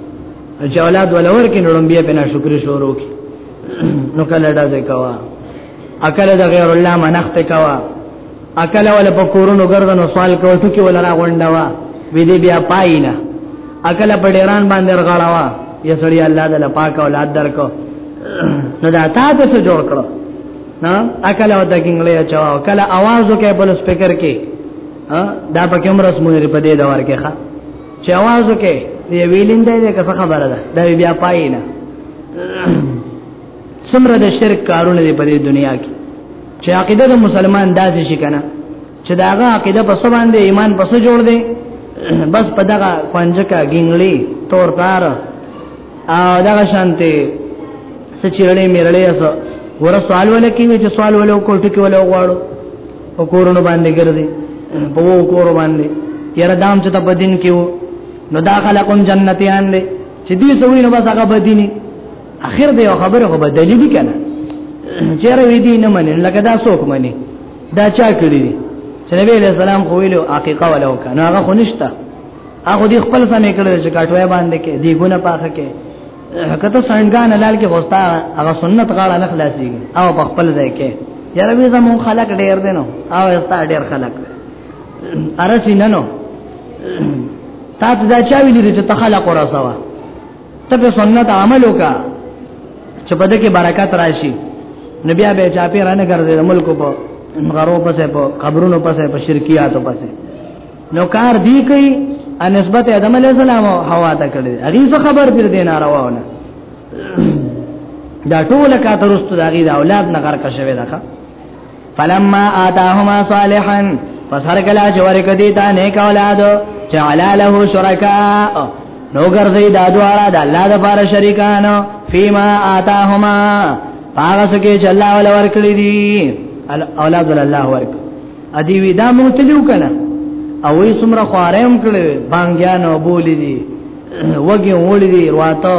چې اولاد ولور کې نو لوم بیا په ناشکری شروع کی نو کله دا ځای کوا اکل د غیر الله منخت کوا اکل ول په کورونو ګرځنو سوال کوي ټکی ول را غونډوا وې دې بیا پاینا اکل په ډیران باندې رغړاوا یا سړی الله د پاک اولاد درکو نو دا تا ته څه جوړ کړو نا اکل او د ګنګلې چاو کله आवाज وکړ په سپیکر کې دا په کوم رسمونه په دې دور کې ښه چې आवाज وکړي دی ویلین دی که څه خبره ده دا بیا پای نه څومره د شرک کارونه دی په دې دنیا کې چې عقیده د مسلمان داسې شي کنه چې داغه عقیده په څه باندې ایمان په څه جوړ دی بس په دغه پنځکا ګینګلی تور تار او دغه شانته سچیرلې میرلې اسو ور سوال ولکې چې سوال ولو کوټ کې ولو غواړو په کورونو باندې ګرځي په وو کور باندې یره دام چې ته بدین کې وو نو داخله کوم جنتیان دي چې دې سوي نو بس هغه بدینی اخر به خبره خو بدلی دي کنه چیرې وې دي نه منل لکه دا څوک مني دا چا کړی دي چې نبی له سلام خو ویلو حقیقت ولو کنه هغه خو نشته هغه دې خپل سمې کړل چې کاټوي باندې کې دی ګونه پاخه کې کته سندګان لال کې وستا هغه سنت غاړه نه خلاصي او په خپل ځای کې یاره به زمون خلق ډیر دینو او استا ډیر خلق ارسی نه نو تا ته دا چا ویل چې ته خلق را سوا ته په سنت عمل وکا چې بده کې برکات راشي نبي به چا پی رانه ګرځي ملک په غرو پسې په قبرونو پسې په شرکیاتو پسې نو کار دی کوي ا نسبت ادم علی السلام او حوا ته کړی هغه څه خبر پر دین راوونه دا ټول کا ترست دا غي دا اولاد نه غرق شوی دا فلما اتاهما صالحا فسر کلا جوار کدی تا نیک اولاد جعل له شرکاء نو ګرځي دا دواړه د الله د بار شریکان فيما آتاهما هغه څه کې چې الله ول ورکړي دي اولاد الله ورکړي ادي وی دا مو تلیو کنه او وی سمره خوارم کړي بانګیان او بولی دي وګي وړي دي رواته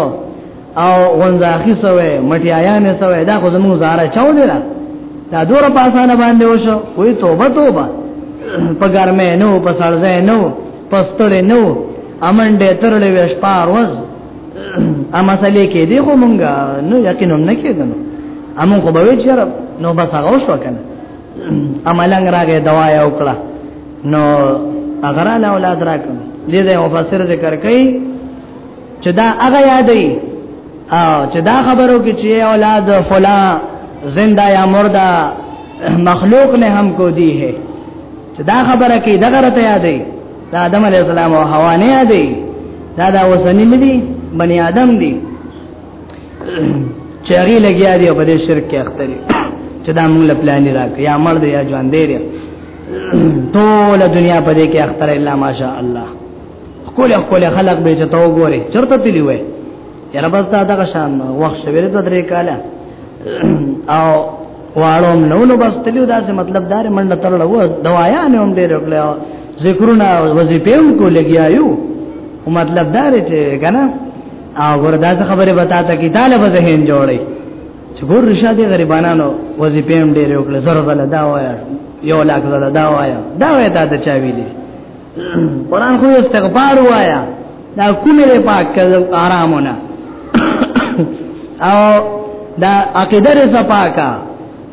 او غنځاخي سوې مټیایانه سوې دا خو زموږ زاره چاو دی را دا دوره پاسانه باندې وشو وی توبه توبه په ګرمه نو په سړځه نو پستړ نو امن دې ترلې وش پار وز اما سلې کې دی خو مونږه نو یقینم نه کېدنو امون خو به وی چر نو بس هغه وشو کنه املنګ راغې دوا یې وکړه نو اگر له اولاد راکم دې دې مفسر ذکر کوي چې دا هغه یادې او چې دا خبرو کې چې اولاد فلا زنده یا مردا مخلوق نے ہم کو دی ہے چې دا خبره کې دغه راته یادې دا آدم علی السلام او حوا نه یادې دا دا وسنی نه دي بنی آدم دي چاغي لګیا دی په دې شرک کې اخته دي چې دا موږ له پلان راک یا مړ دی یا ژوند دی ټول دنیا په دې کې اخته الا ماشاء الله خپل خپل خلق به چې تو ګوري چرته تلی وای یاره بس دا دغه شان وخت شوی د درې کاله او واړوم نو نو بس تلیو دا څه مطلب دار منډه ترړه و دوايا نه هم ډېر وکړ ذکرونه وظیفه هم کو لګیا یو مطلب دار چې کنه او وردا څه خبره وتا ته کې طالب ذهن جوړي چې ګور رشا دي غریبانو وظیفه هم ډېر یو کله زره زله دا وایا یو لاک زله دا وایا دا وای تا ته چا ویلي قران خو استغفار وایا دا کومه له پاک آرامونه او دا عقیده رې صفاکا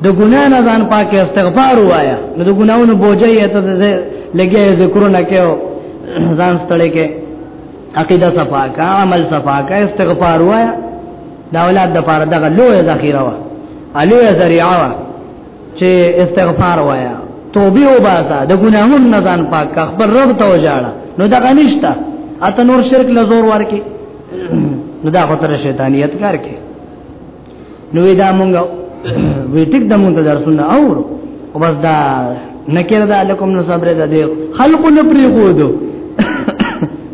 د ګنا نه ځان پاک استغفار وایا نو د ګناونو بوجي ته لګي ذکرونه کوي ځان ستړي کوي عقیده صفاکا عمل صفاکا استغفار وایا دا اولاد د پاره دغه لوی ذخیره وا الوی ذریعہ وا چې استغفار وایا توبه وباسه د ګناهونو نه ځان پاک خپل رب ته وجاړه نو دا غنښتا اته نور شرک لزور ورکی نو دا خطر شیطانیت کار کوي نو دا مونږ وی ټیک د مونږ درسونه اورو او بس دا نکره دا لکم نو صبر ده دی خلق نه پری خودو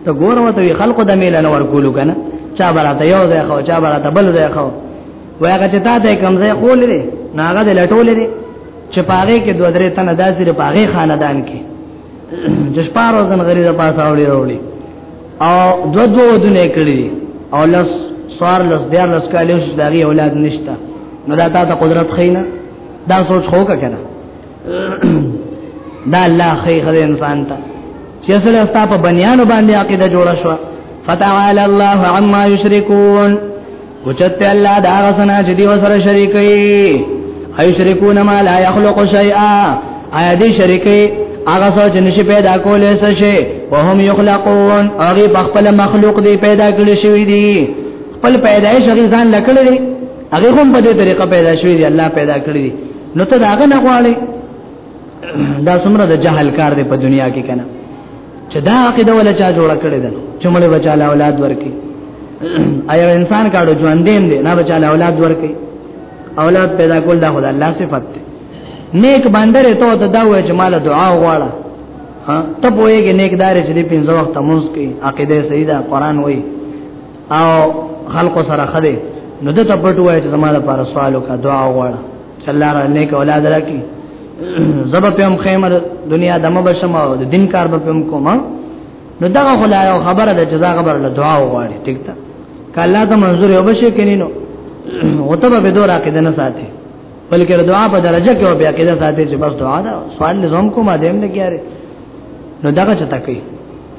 ته ګور وته خلق د میل نه ورکولو کنه چا براته یو ځای خو چا براته بل ځای خو وای هغه چې تا ته کم ځای خول لري ناغه د لټول لري چې پاره کې دوه درې تنه داسې پاره خاندان کې جشپارو زن غریزه پاسه اوړي وروړي او دو دو ودونه کړی دي او لس سوار لس دیار لس کالیو شو داغي اولاد نشتا نو دا تا ته قدرت خینا دا سوچ خو کا کنه دا الله خی خد انسان ته چې سره ستا په بنیانو باندې عقیده جوړه شو فتعال الله عما یشرکون اوچت الله دا غسنا چې دی وسره شریکي اي شریکون ما لا يخلق شيئا اي دي شریکي هغه څه چې نشي پیدا کولای څه شي وهم يخلقون هغه بخپل مخلوق دی پیدا کړی شوی دی خپل پیدایش هغه ځان لکړی دی هغه هم په دې طریقه پیدا شوی دی الله پیدا کړی دی نو ته دا هغه نه غواړي دا څومره د جهل کار دی په دنیا کې کنه چې دا عقیده ولا چا جوړ کړی ده چې مړ بچاله اولاد ورکي ایا انسان کاړو ژوند دې نه بچاله اولاد ورکي اولاد پیدا کول دا خدای الله صفت ده نیک باندې ته ته دا وای چې مال دعا وغواړه ها ته پوهیږي نیک دار چې دې پنځه وخت موږ کوي عقیده صحیح ده قران وای او خلق سره خده نو دته پټ وای چې زماده پر سوالو کا دعا وغواړه چې الله را نیک اولاد راکړي زب په هم خیمه دنیا دمه بشم او د دین کار به هم کوم نو دا خلای خبره ده چې دا خبره له دعا وغواړي ټیک ده کله ته منظور یو بشي کینې نو وته به دور عقیده نه ساتي بلکې دعا په درجه کې بیا عقیده ساتي چې بس دعا ده سوال نظام کوم ادم نه کیاره نو دا څه تکي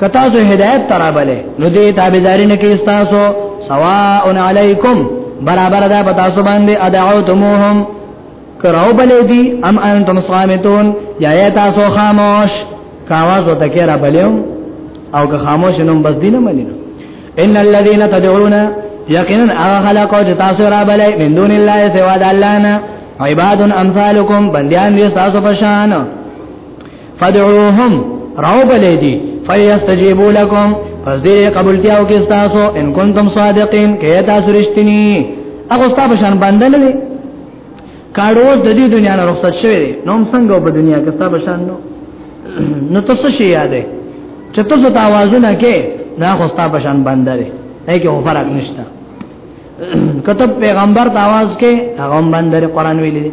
کتا سو هدایت ترابله نو دې تابعداري نه کې تاسو سواء علیکم برابر ده پتا سو باندې ادعوتموهم کراو بلې دي ام انتم صامتون یا تاسو خاموش کاواز وته کې را بلیو او که خاموش نوم بس دینه منی ان الذين تدعون یقینا هغه خلق او تاسو را بلې من دون الله سوا د الله نه عباد امثالکم بندیان دي تاسو په شان فدعوهم راو بلې دي فیستجیبوا لكم پس دې قبولتیاو کې تاسو ان کنتم صادقین کې تاسو رښتینی هغه تاسو شان باندې نه دي کاړو د دې دنیا نه رخصت شوی دی نو څنګه په دنیا کې تاسو شان نو نو تاسو شي یادې چې تاسو ته आवाजونه کې نه خو تاسو شان باندې دی هي کې فرق نشته کتب پیغمبر ته आवाज کې هغه باندې قران ویلي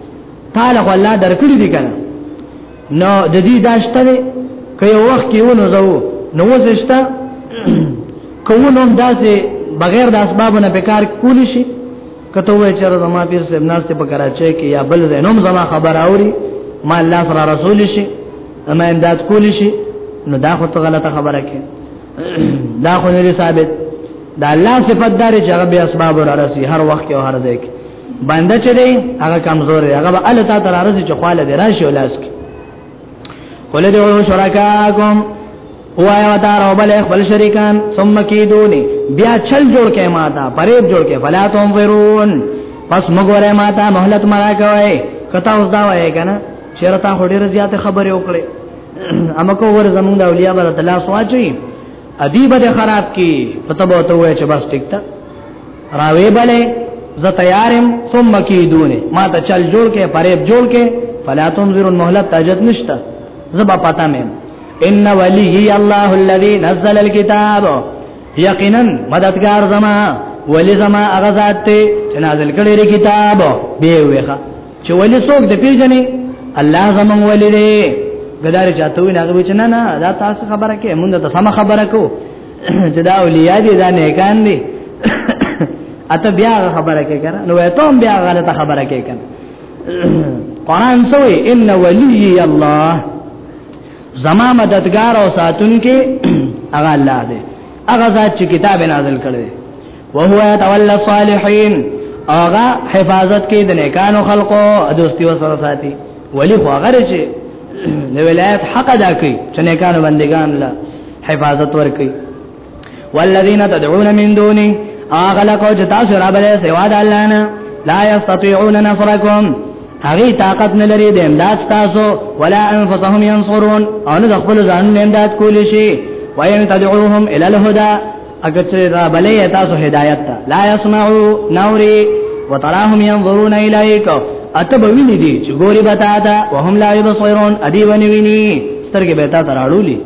تعالی خو الله درکړي دي کنه نو د دې داشته دی که یو وخت کې ونه زو نو وسشتا کوونم داسې بغیر د اسبابو نه به کار کولی شي کته وای چې زما پیر صاحب ناس ته په کراچۍ کې یا بل زینوم زما خبر اوري ما الله سره رسول شي اما امداد کولی شي نو دا خو ته غلطه خبره کې دا خو نه ثابت دا الله صفات دار چې هغه به اسباب را رسي هر وخت او هر ځای کې بنده چې دی هغه کمزور دی هغه به الله تعالی تر ارزه چې خاله دی راشي ولاس کی قل ادعوا شرکاکم وای او دار او بل خپل شریکان ثم کیدونی بیا چل جوړ کې ماتا پریب جوړ کې فلا تنظرون پس مګوره ماتا مهلت مرا کوي کته اوس دا وای کنه چیرته هډیر زیات خبره وکړي امکو ور زمونږ اولیاء بر الله سواچي ادیب دې خراب کی پته به ته وای چې بس ټیک تا راوي بلې ز تیارم ثم کیدونه ما ته چل جوړ کې پریب جوړ کې فلا تنظر المهلت تجد نشتا زبا پتا مې ان ولی الله الذي نزل الكتاب یقینا مددگار زما ولی زما اغزاد ته چې نازل کړی کتاب به ویخه چې ولې څوک د پیژنې الله زمون ولې دې ګدار چاته وي نه چې نه نه دا تاسو خبره کې مونږ ته سم خبره کو چې دا اولیاء دي دا نه کان دي اته بیا خبره کې کنه نو ته هم بیا غلطه خبره کې کنه قران سوې ان ولي الله زما مددگار او ساتون کې هغه الله دې هغه ذات چې کتاب نازل کړي وهو يتولى الصالحين اغا حفاظت کې د نیکانو خلقو دوستي وسره ساتي ولی خو هغه چې د ولایت حق ادا کوي چې نیکانو بندگان له حفاظت ور کوي والذین تدعون من دونه اغلقوا جتا سره بل سوا د الله نه لا یستطيعون نصرکم هغه طاقت نه لري د امداد تاسو ولا انفسهم ينصرون او نه خپل ځان نه امداد کولی شي وَيَنْ تَدْعُوهُمْ إِلَى الْهُدَى اگر چې را بلې تاسو هدایت ته لا يسمعوا نوري وتراهم ينظرون اليك اتبوین دي چې ګوري بتا تا وهم لا يبصرون ادي ونی ویني سترګې به تا تراړولې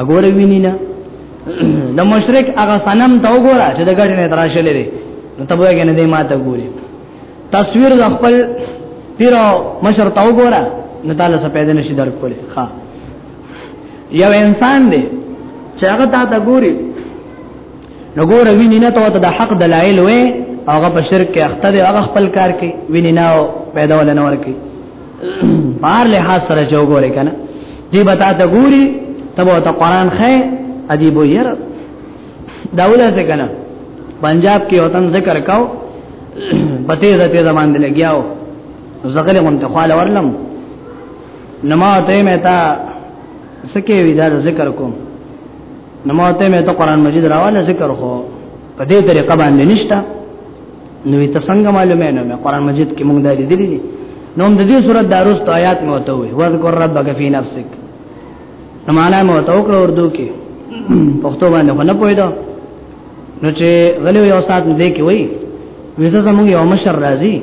اګور ویني نه د مشرک هغه صنم ته وګوره چې د ګډې نه تراشلې دي نو ته وایې نه دې ماته ګوري تصویر د خپل پیرو مشر ته وګوره نو تعالی څه پیدا نشي درکولې ښا یو انسان دی چې هغه تا ته ګوري نو ګور ویني نه ته د حق دلایل وې هغه په شرک کې اخته دی هغه خپل کار کوي ویني نه پیدا ول نه ورکی بار له حاصل سره جو ګوري کنه دی بتا ته ګوري تبو ته قران خې ادي بو ير داوله څه کنه پنجاب کې وطن ذکر کاو پته زته زمان دلګیاو زغلې مونته خاله ورلم نماته مې تا سکه وی دا ذکر کوم نماته مې ته قران مجید راواله ذکر خو په دې طریقه باندې نشتا نو ته څنګه معلومه نه مې قران مجید کې مونږ دې دي دي نو د دې سورۃ داروست آیات مې وته وي وذکر ربک فی نفسک نو معنا مې وته وکړه اردو کې پښتو باندې خو نه پوهیدو نو چې غلې یو استاد دې کې وای ویزه زموږ یو مشر راځي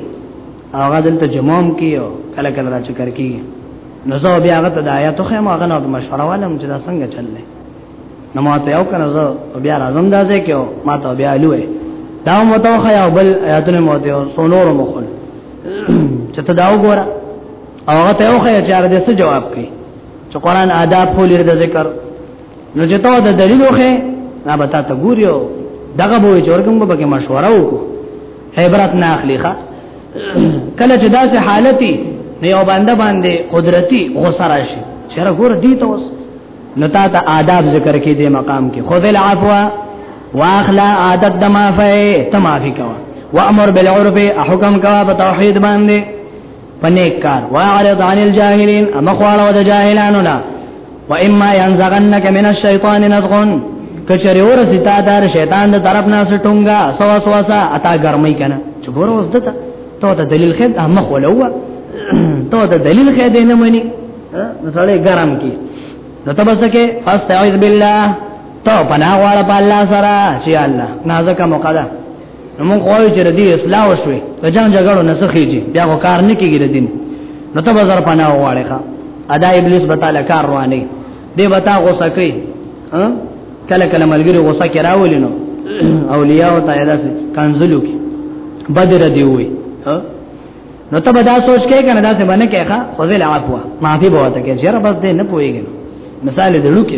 هغه دلته جمعوم کیو کله کله را چکر کی نو زه بیا هغه ته د آیات خو ما غنه د مشوره والم چې دا څنګه چللې نو ما ته یو کنه زه بیا راځم دا ځای کیو ما ته بیا لوي دا مو ته خو یو بل آیاتونه مو ته سونور مخول چې ته دا وګوره هغه ته یو خو یې چار دې څه جواب کوي چې قران آداب خو لري د ذکر نو چې ته د دلیل وخه نه به تا ته ګوریو دغه به چورګم به کې مشوره وکړو عبرت نه اخلي ښا کله چې داسې حالتي نه یو باندې باندې قدرتي غوسه راشي چیرې ګور دی ته اوس نو تا ته آداب ذکر کې دې مقام کې خذ العفو واخلا عادت د معافی ته معافی کوا وامر بالعرف احکم کوا په توحید باندې پنیک کار واعرض عن الجاهلین اما خواړه د جاهلانو نه و اما ينزغنك من الشیطان نزغ کچره اور ستا دار شیطان د طرف نه سټونګا سو سو سا اتا ګرمای کنه چې ګور اوس دته ته د دلیل خې د مخ ولوا ته د دلیل خې دې نه مني نو سړی ګرم کی نو تبسکه فاستعذ بالله تو پناه واړه په الله سره چې الله نازکه مقدم نو موږ وایو چې ردی اصلاح وشوي د جنگ جګړو نه سخیږي بیا خو کار نه کیږي د دین نو ته بازار پناه وغواړې ښا ادا ابلیس به تعالی کار رواني دی به تا غوسه کوي کله کله ملګری غوسه کې راولي نو اولیاء او تایدا سي کنزلو کې بدر دی وي نو ته به دا سوچ کې کنه دا څه باندې کې ښا فضل عفو معافي بوته کې جره بس دې نه پويږي مثال دې لوکې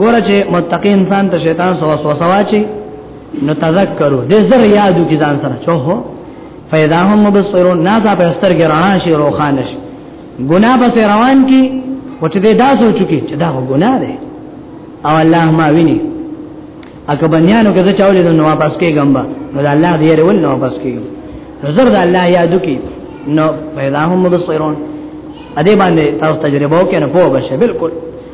ګوره چې متقی انسان ته شیطان سو وسوسه واچي نو تذکرو دې زر یادو کې ځان سره چوهو فیدا هم مبصرون نازا په ستر کې رڼا شي روخان شي ګنا به روان کی او چې دا سوچو کې چې دا ګنا ده او الله ما ویني اګه بنیانو کې څه چاولې نو واپس کېږم با نو الله دې رول نو واپس کېږم نظر د الله یادو کې نو پیدا هم مبصرون ا دې باندې تاسو تجربه وکړئ نه پوه بشه بالکل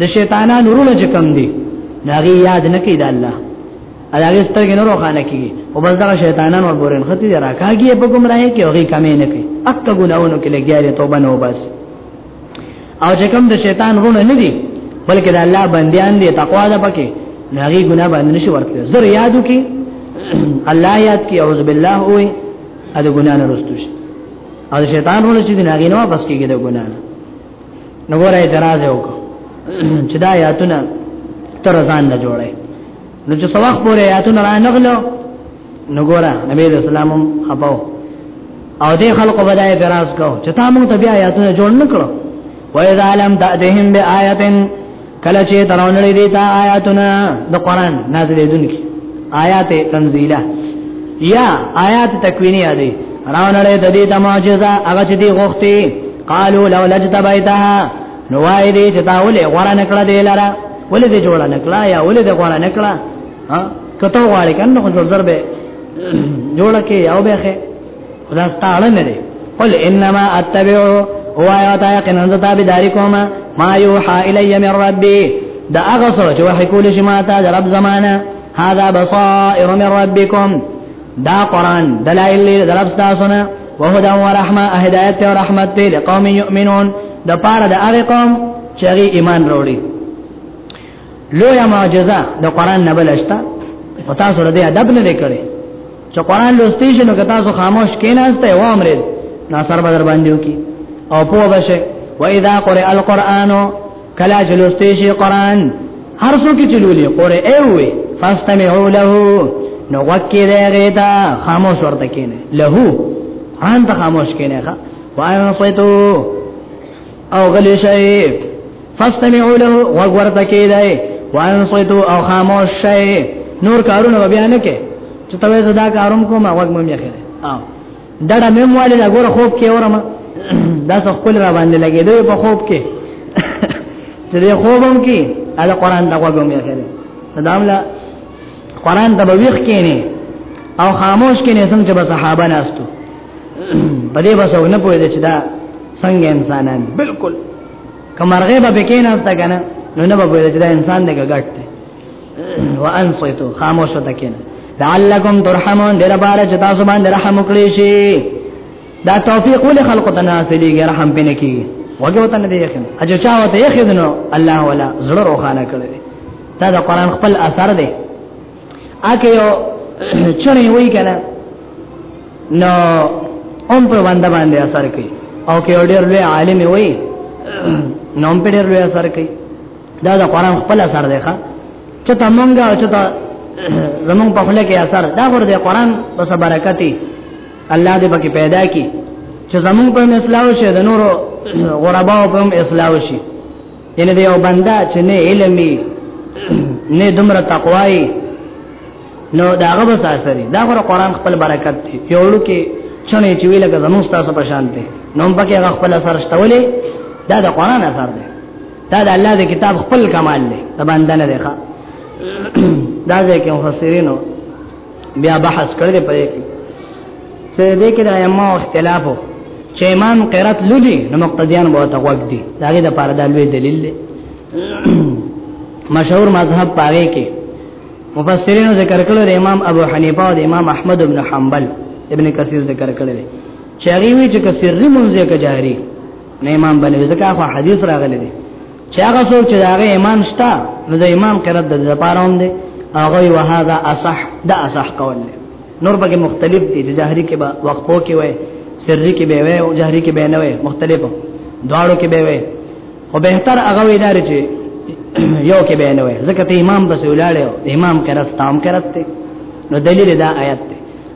د شیطانانو رونه چې کم دي داغي یاد نه کوي د الله هغه سترګې نه روخانه کیږي او بس دا شیطانان ور بورن ختی دی راکاږي په کوم راهي کې هغه کمې نه کوي اک ګناونو کې لګیاري توبه نه وبس او چې کوم د شیطان رونه نه دي بلکې د الله بندیان دي تقوا ده پکې ناغي ګنا باندې نشي ورته زر یادو کې الله یاد کې اعوذ بالله وې اده ګنا نه رستوش او شیطان رونه چې ناغي نه واپس کیږي د ګنا نه نو ګوره اعتراض وکړو چې دا آیاتونه تر ځان نه جوړه نو چې سواخ پورې آیاتونه را نغلو نو ګوره نبی اسلام هم خپاو او دې خلکو بدای اعتراض کو چې تا موږ ته بیا آیاتونه جوړ نکړو وَإِذَا لَمْ تَأْتِهِمْ بِآيَةٍ کله چې ترونړې دي تا آیاتنا د قران نازلې دونکي آیات تنزیلا یا آیات تکوینی دي راونړې د دې د معجزه هغه چې دی غوښتي قالو لو لجت بیتا نو وای دې چې تا ولې غوړه نکړه دې لاره ولې دې جوړه نکړه یا ولې دې غوړه نکړه ها کته غواړي کنه خو زر زر به جوړه کې او به خدا ستاړه نه دی قل انما اتبعو او آیا تا یقینا ز تابعداري کوم ما یوحى الی من ربی دا هغه سره چې وحی کول شي ما ته رب زمانہ هذا بصائر من ربکم دا قران دلائل در رب تاسو نه وهدى ورحمه هدایت او رحمت ته لقوم یؤمنون د پاره د هغه قوم چې ایمان وروړي لویا معجزه د قران نه بلشتا او تاسو له دې ادب نه لیکړي چې قران لوستي شي نو که تاسو خاموش کیناسته و امرید نا سر بدر باندې وکي او په وبشه و اذا قرئ القرآن کلا جلوستي شي قران هر څوک چې لولي قرئ اوي فاستمعوا له نو وکي لريتا خاموش ورته کینه له ان ته خاموش کینه ښا وانصتو او غلی شي فاستمعوا له وغورته کیدای وانصتوا او خاموش شي نور کارونه بیا نه کې چې ته زدا کاروم کوم هغه مې یې خره او دړه مې مواله دا ګوره خوب کې اورم دا څه خپل را باندې لګې دوی په خوب کې چې دې خوبم کې ال قران دا وګم یې خره داملا قران د بويخ کې نه او خاموش کې نه سم چې صحابه ناستو په دې بس نه پوهې چې دا څنګه انسانان بالکل کمرغه به کېنه تا کنه نو نه به پوهې چې دا انسان دی ګټ دی وانصتو خاموش تکین لعلکم ترحمون دیر بار چې تاسو باندې رحم وکړي شي دا توفیق ول خلق ته ناسلیږي رحم پینې کیږي وګه وته نه دی یخم اجو چا وته یخم نو الله ولا زړه روخانه کړی دا د قران خپل اثر دی اکه یو چړې وای کنه نو هم په باندې باندې اثر کوي او که ډېر لوی عالم وي نو هم په ډېر لوی اثر کوي دا د قران خپل اثر دی ښا چې تمونګه او چې زمون په خله کې اثر دا ور دی قران بس برکتي الله دې پکې پیدا کړي چې زمون په اسلام شه د نورو غرباو په اسلام شي یعنی دی او بندا چې نه علمي نه دمر تقوای نو داغه بس اثر دی دا غره قران خپل برکت دی یو لکه چنه چې ویل که زموږ تاسو په شان دی نو په کې هغه خپل اثر شتولې دا د قران اثر دی دا د الله د کتاب خپل کمال دی د باندې نه دی ښا دا ځکه مفسرینو بیا بحث کړل په دې کې چې دې کې د ائمه اختلافو چې امام قرات لولي نو مقتدیان به تقوق دي دا غي د پاره د لوی دلیل دی مشهور مذهب پاره کې مفسرین ذکر کړل د امام ابو حنیفه او د امام احمد ابن حنبل ابن کثیر ذکر کړل چې هغه وی چې کثیر مونږه جاری نه امام باندې ځکه خو حدیث راغلی دی چې هغه څوک چې هغه امام شتا نو د امام قرات د لپاره هم دی هغه یو هاذا اصح دا اصح قول دی نور به مختلف دي د جهري کې به وقفو کې وای سري کې به وای او جهري کې به نه وای مختلف دواړو کې به وای خو به تر هغه وی دار چې یو کې به نه وای ځکه ته امام بس ولاړ امام قرات تام قرات نو دلیل دا آیات دی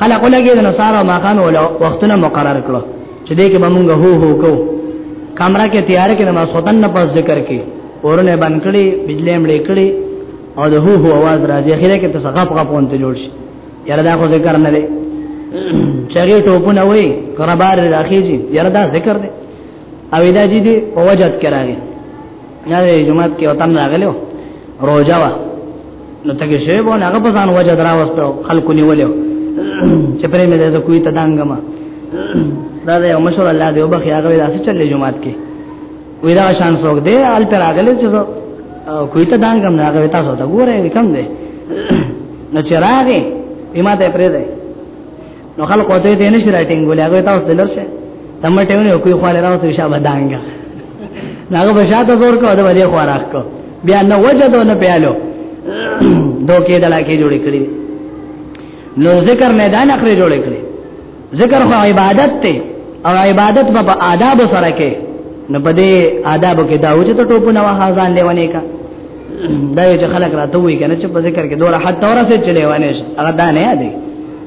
خلق لګي د نصارو ما خان ولا وختونه مقرر کړو چې دې کې به مونږ هو هو کو کمره کې تیار کې نماز خدن نه پاس ذکر کې اورنه بند کړي بجلی مړې کړي او د هو هو आवाज راځي اخیره کې تاسو غپ غپ وانت جوړ شي یاره دا خو ذکر نه دی چغې ټوپونه وای کربار راخیږي یاره دا ذکر دی او دا جدي په وجد کې راغی نه جمعه کې وطن راغلو روزه وا نو تګه شی وو هغه په ځان وجه دراوستو خلکو نیولیو چې پرې مې ده کوی ته دانګم دا دې او مشور الله دې وبخي هغه داسې چلې جمعه کې وې دا شان څوک دې ال پر راغلو چې کوی ته دانګم نه هغه تاسو ته ګوره وکم دې نو چې راغې بما ته پرې ده نو خلک وته دې نشي راټینګ ولې هغه تاسو دلرشه تمټونه کوي خو لري راوته شابه دانګه هغه بشاته زور کو دا ولې خو راخ کو بیا نو وجدو نه پیالو دوکې دلاکې جوړې کړې نو ذکر میدان اخري جوړې کړې ذکر خو عبادت ته او عبادت په آداب سره کې نو په دې آداب کې دا و چې ته ټوپو نه واه ځان لیوانې کا دا یو چې خلک راته وایي کنه چې په ذکر کې دوه حد تورسه چلے وانه هغه دا نه یادې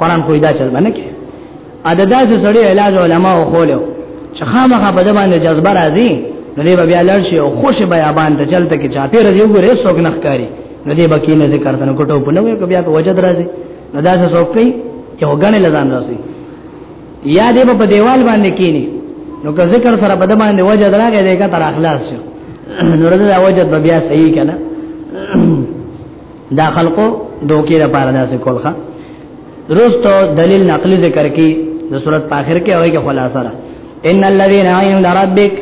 قرآن خو دا چل باندې کې عددا چې سړی علاج علما او خولو چې خامخا په باندې جذبه راځي نو دی بیا لړ شي او خوش بیا باندې چلته کې چا پیر دی وګوره څوک نه ښکاری نو دی بکی نه ذکر تنه کوټو په نو کې بیا په وجد راځي نو دا څه څوک کوي چې وګڼه لزان راځي یا دی په دیوال باندې کینی نو که ذکر سره په باندې وجد راغی دی کا تر اخلاص شو نو رضا وجد بیا صحیح کنه دا خلقو دوکې د پاره داسې کولخه رستو دلیل نقلی ذکر کی د صورت په اخر کې هغه خلاصه را ان الذين عند ربك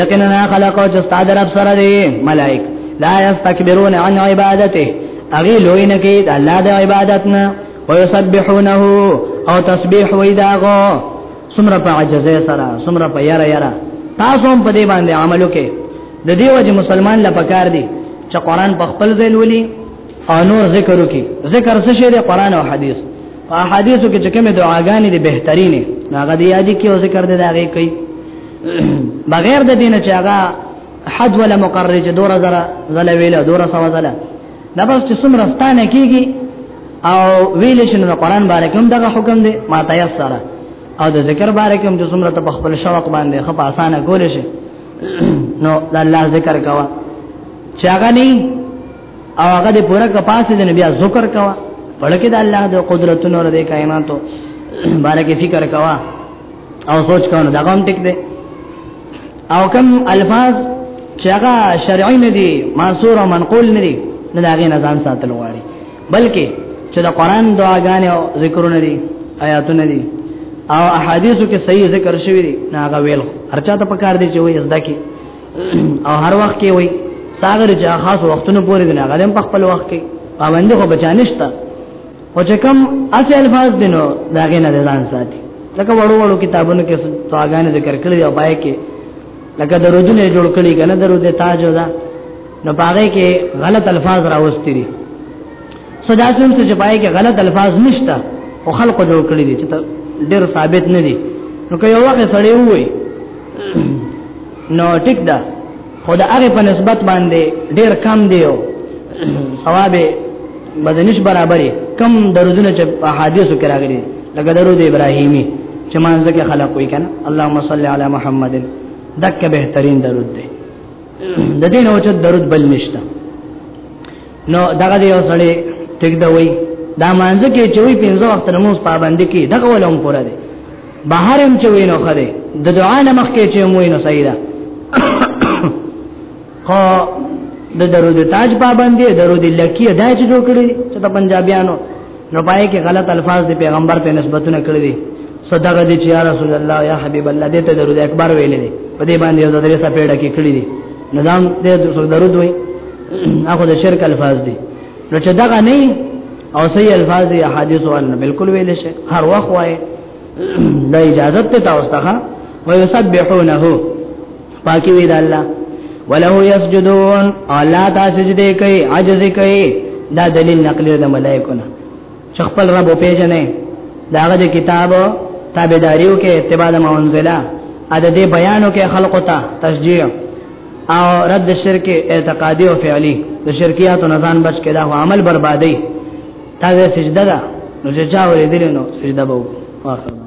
يقيننا خلقوا جستاد رب سره دي ملائک لا يستكبرون عن عبادته اغي لوین کې د الله د عبادتنا ويسبحونه او تسبيح ويداغو سمره په عجزه سره سمره په یاره یاره تاسو هم په دې باندې عمل وکړئ د دې وجه مسلمان لا پکار دی چې قران په خپل ځای لولي او نور ذکر وکړي ذکر څه شی دی قران او حدیث په حدیثو کې چې کومه دعاګانې دي بهترینه هغه دی یادی کې او ذکر دې داږي کوي بغیر د دینه چې هغه حد ولا مقرر چې دور زره زله ویله دور سوا زله دا بس چې څومره ستانه کیږي او ویل شي نو قرآن باندې کوم دغه حکم دی ما تیسر او د ذکر باندې کوم چې څومره ته خپل شوق باندې خپ اسانه کول شي نو د الله ذکر کوا چې هغه نه او هغه دې پوره کپاسې د نبی ذکر کوا پړکه د الله د قدرتونو ور دې کائناتو باندې فکر کوا او سوچ کاوه دا کوم ټیک دی او کم الفاظ چې هغه شرعي نه دي منصور او منقول نه دي نو دا غي نظام ساتل غواړي بلکې چې د قران دعاګانې او ذکرونه دي آیاتونه دي او احادیثو کې صحیح ذکر شوی دی نه هغه ویل هرچا ته پکار دی چې وای زده کی او هر وخت کې وای ساغر چې خاص وختونه پورې دی هغه هم په خپل وخت کې پابند خو بچانشتا او چې کوم اسی الفاظ دي نو دا غي نه ځان ساتي لکه وړو وړو کتابونو کې دعاګانې ذکر کړې او پای کې لکه درودونه جوړ کړي کنه درود تاج ودا نو پاره کې غلط الفاظ راوستي دي سدا سم چې پای کې غلط الفاظ نشته او خلق جوړ کړی دي چې ډېر ثابت نه دي نو که یو وخت سړی وای نو ټیک ده خو د هغه په نسبت باندې ډیر کم دی او ثواب بدنش برابرې کم درودونه چې په حدیثو کې راغلي لکه درود ابراهیمی چې مانځه کې خلق وی کنه اللهم صل علی محمد دک بهترین درود دی د دې نو چې درود بل نشته نو دغه دی اوسړي ټیک دا وای دا مانځ کې چوي پنځه وخت نماز پابند کی دغه ولوم پوره دی بهر هم چوي نو خره د دعا نه مخ کې چې مو نه صحیح ده خو د درود تاج پابند دی درود لکیه دای چې جوړ کړی چې د پنجابیانو نو پای کې غلط الفاظ دی پیغمبر ته نسبتونه کړی دي صدق دې چې یا رسول الله یا حبیب الله دې ته درود اکبر ویلې دي په دې باندې یو درې سا پیډه کې کړی دي نظام دې درود وي هغه د شرک الفاظ دي نو چې دغه نه او صحیح الفاظ دی احادیث وان بالکل ویل شي هر وخت وای دا اجازه ته تاسو ته ويسبحونه پاکی وی دا الله وله یسجدون الله تا سجده کوي عجز کوي دا دلیل نقلی د ملائکو نه خپل رب په جنې داغه د کتاب تابعداریو کې اتباع د منزله ا د دې بیانو کې خلقو ته تشجیع او رد شرک اعتقادي او فعلی د شرکیات او نزان بچ کې دا عمل بربادي تا سجده دا نو چې چا ورې دي نو سجده به وکړي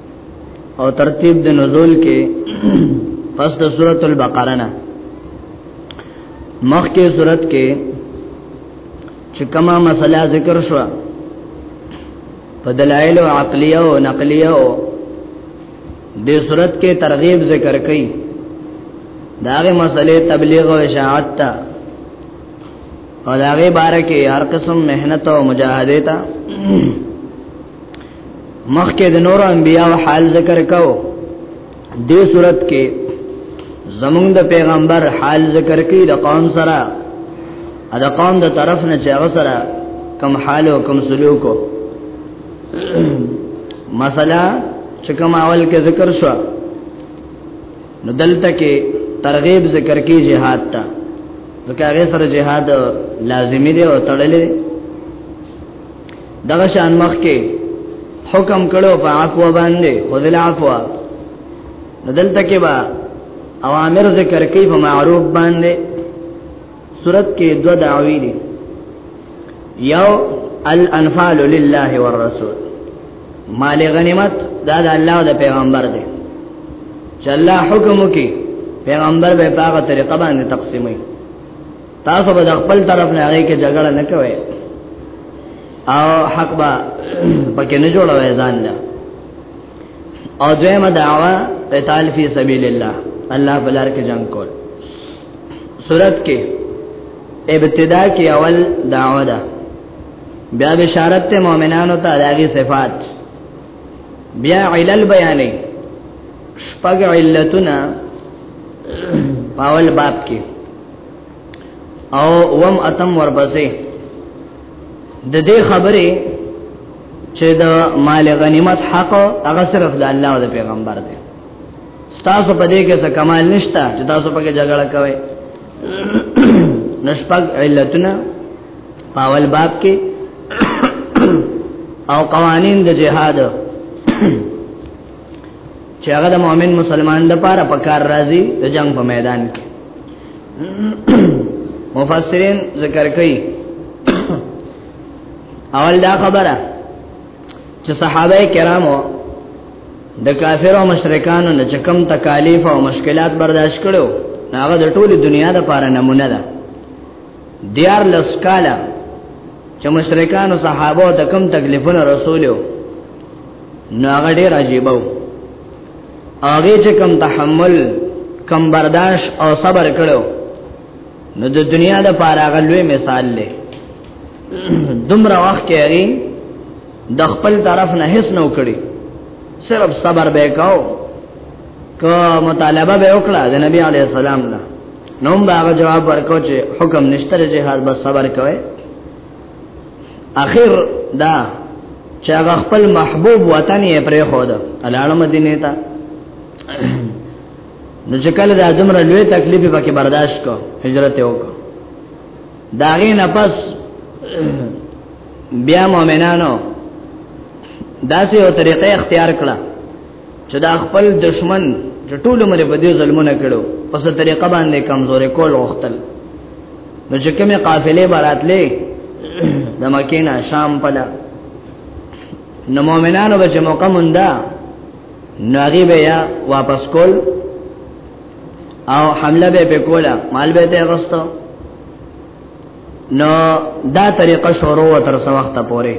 او ترتیب د نزول کې پس د سورۃ البقره نه مخکې سورۃ کې چې کما مسله ذکر شو په دلایل او عقلیه او نقلیه او د سورۃ کې ترغیب ذکر کړي داغه مسلې تبلیغ او اشاعت ته او داغه باره کې هر قسم مهنت او مجاهده ته مخکې د نور انبیاء حال ذکر کاو دې صورت کې زمونږ د پیغمبر حال ذکر کې د قوم سره د قوم د طرف نه چې هغه سره کم حال او کم سلوک مثلا چې کوم اول کې ذکر شو نو دلته کې ترغیب ذکر کې jihad ته ځکه هغه سره jihad لازمی دی او تړلې دغه شان مخ کې حکم کړو په عفو باندې خذل عفو دلته کې با اوامر ذکر کوي په معروف باندې صورت کې دو دعوی دي یو الانفال لله والرسول مال غنیمت دا د الله او د پیغمبر دی چې الله حکم کوي پیغمبر به پاغه طریقه باندې تقسیموي تاسو به خپل طرف نه هغه کې جګړه نه کوي او حق با پکې نه جوړوي ځان له او دویمه دعوا قتال فی سبیل الله الله بلار کې جنگ کول صورت کې ابتدا کې اول دعوا ده بیا بشارت ته مؤمنانو ته داغي صفات بیا علل بیانې شپږ علتونه پاول باب کې او وم اتم ورپسې د دې خبرې چې د مال غنیمت حق هغه صرف د الله او د پیغمبر دی تاسو په دې کې څه کمال نشته چې تاسو په کې جګړه کوئ نشپګ علتنا پاول باب کې او قوانین د جهاد چې هغه د مؤمن مسلمان د پاره په کار راځي د جنگ په میدان کې مفسرین ذکر کوي اول دا خبره چې صحابه کرامو د کافر او مشرکانو نه چکم تکالیف او مشکلات برداشت کړو هغه د ټوله دنیا د پاره نمونه ده دیار لس کاله چې مشرکان او صحابه د کم تکلیفونه رسولو نو هغه ډیر عجیب وو هغه چې کم تحمل کم برداشت او صبر کړو نو د دنیا د پاره هغه لوی مثال لې دومره وخت کې هغه د خپل طرف نه هیڅ نو کړی صرف صبر به کاو کو مطالبه به وکړه د نبی علی السلام نه نو باغ جواب ورکو چې حکم نشته جهاد بس صبر کوي اخر دا چې هغه خپل محبوب وطن یې پرې خو ده الاله مدینه ته نو چې کله د اعظم را لوی تکلیف پکې برداشت کو هجرت وکړه داغه نه پس بیا مؤمنانو داسې یو طریقې اختیار کړه چې دا خپل دشمن چې ټول عمر په دې ظلمونه کړو په څه طریقه باندې کمزورې کول وختل نو چې کومه قافلې براتلې د مکې نه شام پلا نو مؤمنانو به چې موقع موندا نو هغه به یا واپس کول او حمله به وکولا مال به ته غوستو نو دا طریقه شروع تر څو وخت پورې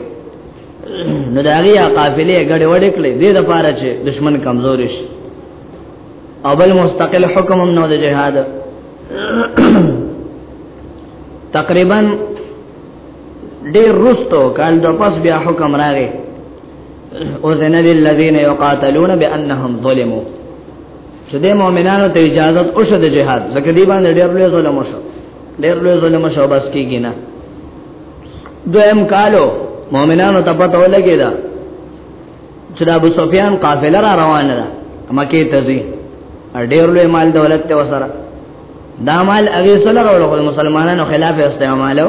نو داغي قافلې غړې وړې کړې دې د پاره چې دشمن کمزور شي او بل مستقل حکم هم نو د جهاد تقریبا ډیر رستو کال د پس بیا حکم راغی او زن للذین یقاتلون بانهم ظلموا چې د مؤمنانو ته اجازه او شته جهاد ځکه دی باندې ډیر لوی ظلم وشو ډیر لوی ظلم وشو بس کیږي نه دویم کالو مؤمنانو ته پته ولګی دا چې د ابو سفیان قافله را روانه ده مکه ته ځي ډېر لوی مال دولت ته وسره دا مال هغه سره راوړل مسلمانانو خلاف استعمالو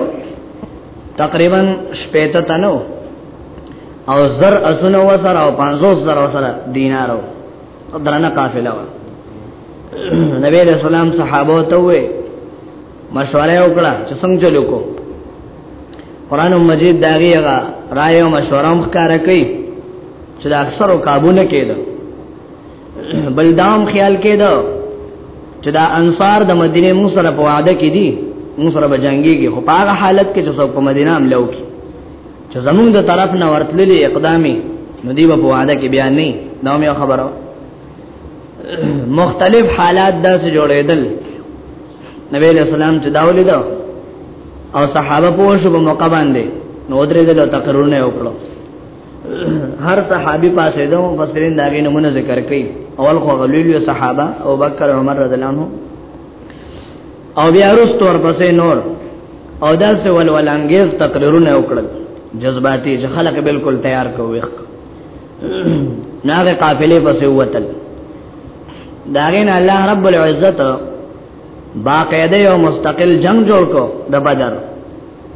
تقریبا شپېته تنو او زر اسونه وسره او 500 زر وسره دینارو درنه قافله و نبی رسول الله صحابه ته وې مشوره وکړه چې څنګه چلو کو قران مجید داغي هغه رائے او مشوره هم ښکار کوي چې دا اکثر او قابو نه کېده بلدام خیال کېده چې دا انصار د مدینه مو سره په وعده کې دي مو سره بجنګيږي خو په هغه حالت کې چې څوک په مدینه هم لو کې چې زمونږ د طرف نه ورتللې اقدامي نو دی په وعده کې بیان نه دا مې خبره مختلف حالات داسې جوړېدل نبی علیہ السلام چې داولې دا او صحابه په شو په موقع باندې نو درې دلو تقرونه وکړو هر صحابي پاسې دا مفسرین دا غي نمونه ذکر کړي اول خو غلیل صحابه او بکر عمر رضی الله عنه او بیا وروسته ورپسې نور او دا سه ول ولانګیز تقریرونه وکړل جذباتي چې خلک بالکل تیار کوي ناغه قافلې پسې وتل داغه نه الله رب العزت باقاعده یو مستقل جنگ جوړ کو د بدر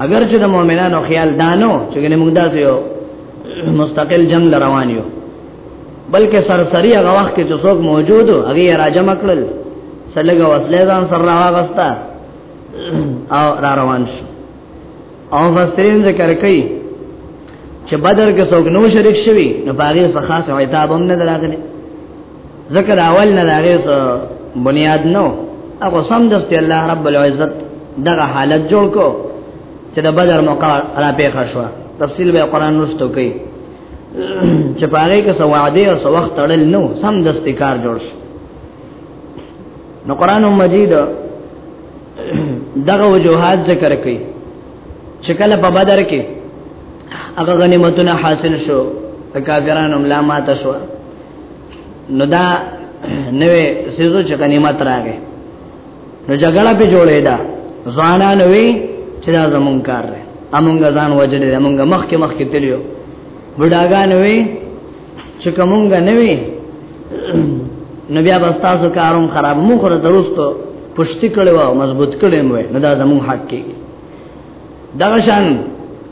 اگر چې د مؤمنانو خیال دانو چې موږ داسې یو مستقل جنگ روان یو بلکې سرسری هغه وخت کې چې څوک موجود هغه راجم کړل سلګه وسله ځان سره راغستا او را روان شو او مسترین ذکر کوي چې بدر کې څوک نو شریک شوی نو باغې څخه خاص عتاب هم نه دراغلی ذکر اول نه داغې بنیاد نو هغه سم دست الله رب العزت دغه حالت جوړ کو چې د بدر موقع را پیښه شو تفصیل به قران نوستو کوي چې پاره کې سواده او سوخ تړل نو سم دست کار جوړ شو نو قران مجید دغه وجوهات ذکر کړي چې کله په بدر کې هغه غنیمتونه حاصل شو کافرانو ملا ماته شو نو دا نوې سيزو چې غنیمت راغې نو جګړه په جوړې ده ځوانان وی چې دا زمون کار دی امونګه ځان وجلې امونګه مخ کې مخ کې تلیو بډاګان وی چې کومګه نه وي نو بیا به تاسو کاروم خراب مو خره دروستو پښتی کړي وو مضبوط کړي مو نو دا زمو حق کې دا شان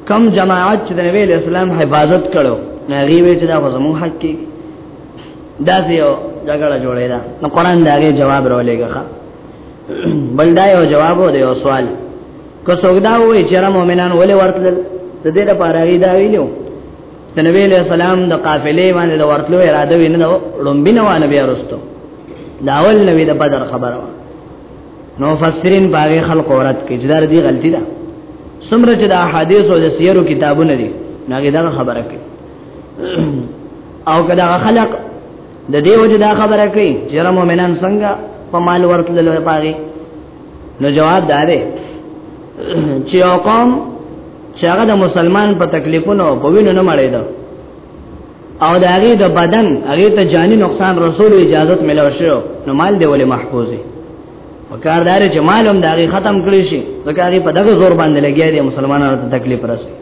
کم جماعت چې د نبی اسلام حفاظت کړو نه غیوي چې دا زمو حق کې دا یو جګړه جوړې ده نو قران دا غي جواب راولېګه بل دا یو جواب و دی یو سوال که څوګدا وای چې را مؤمنان ولې ورتل د دې لپاره غي دا ویلو د نبی له سلام د قافلې باندې د ورتلو اراده ویني نو لومبینه و نبی ارستو دا اول نبی د بدر خبره نو فسرین باغې خلق اورات کې جدار دی غلطی ده سمره چې د احادیث او د سیرو کتابونه دي ناګه دا خبره کوي او کدا خلق د دې وجه دا خبره کوي چې مؤمنان څنګه په مال ورتلل وي پاږي نو جواب دارې چې یو قوم چې هغه د مسلمان په تکلیفونو په وینو نه مړې ده او د هغه د بدن هغه ته جاني نقصان رسول اجازه ملو شو نو مال دی ولې محفوظي وکاردار چې مال هم د هغه ختم کړی شي ځکه هغه په دغه زور باندې لګیا دي مسلمانانو ته تکلیف رسي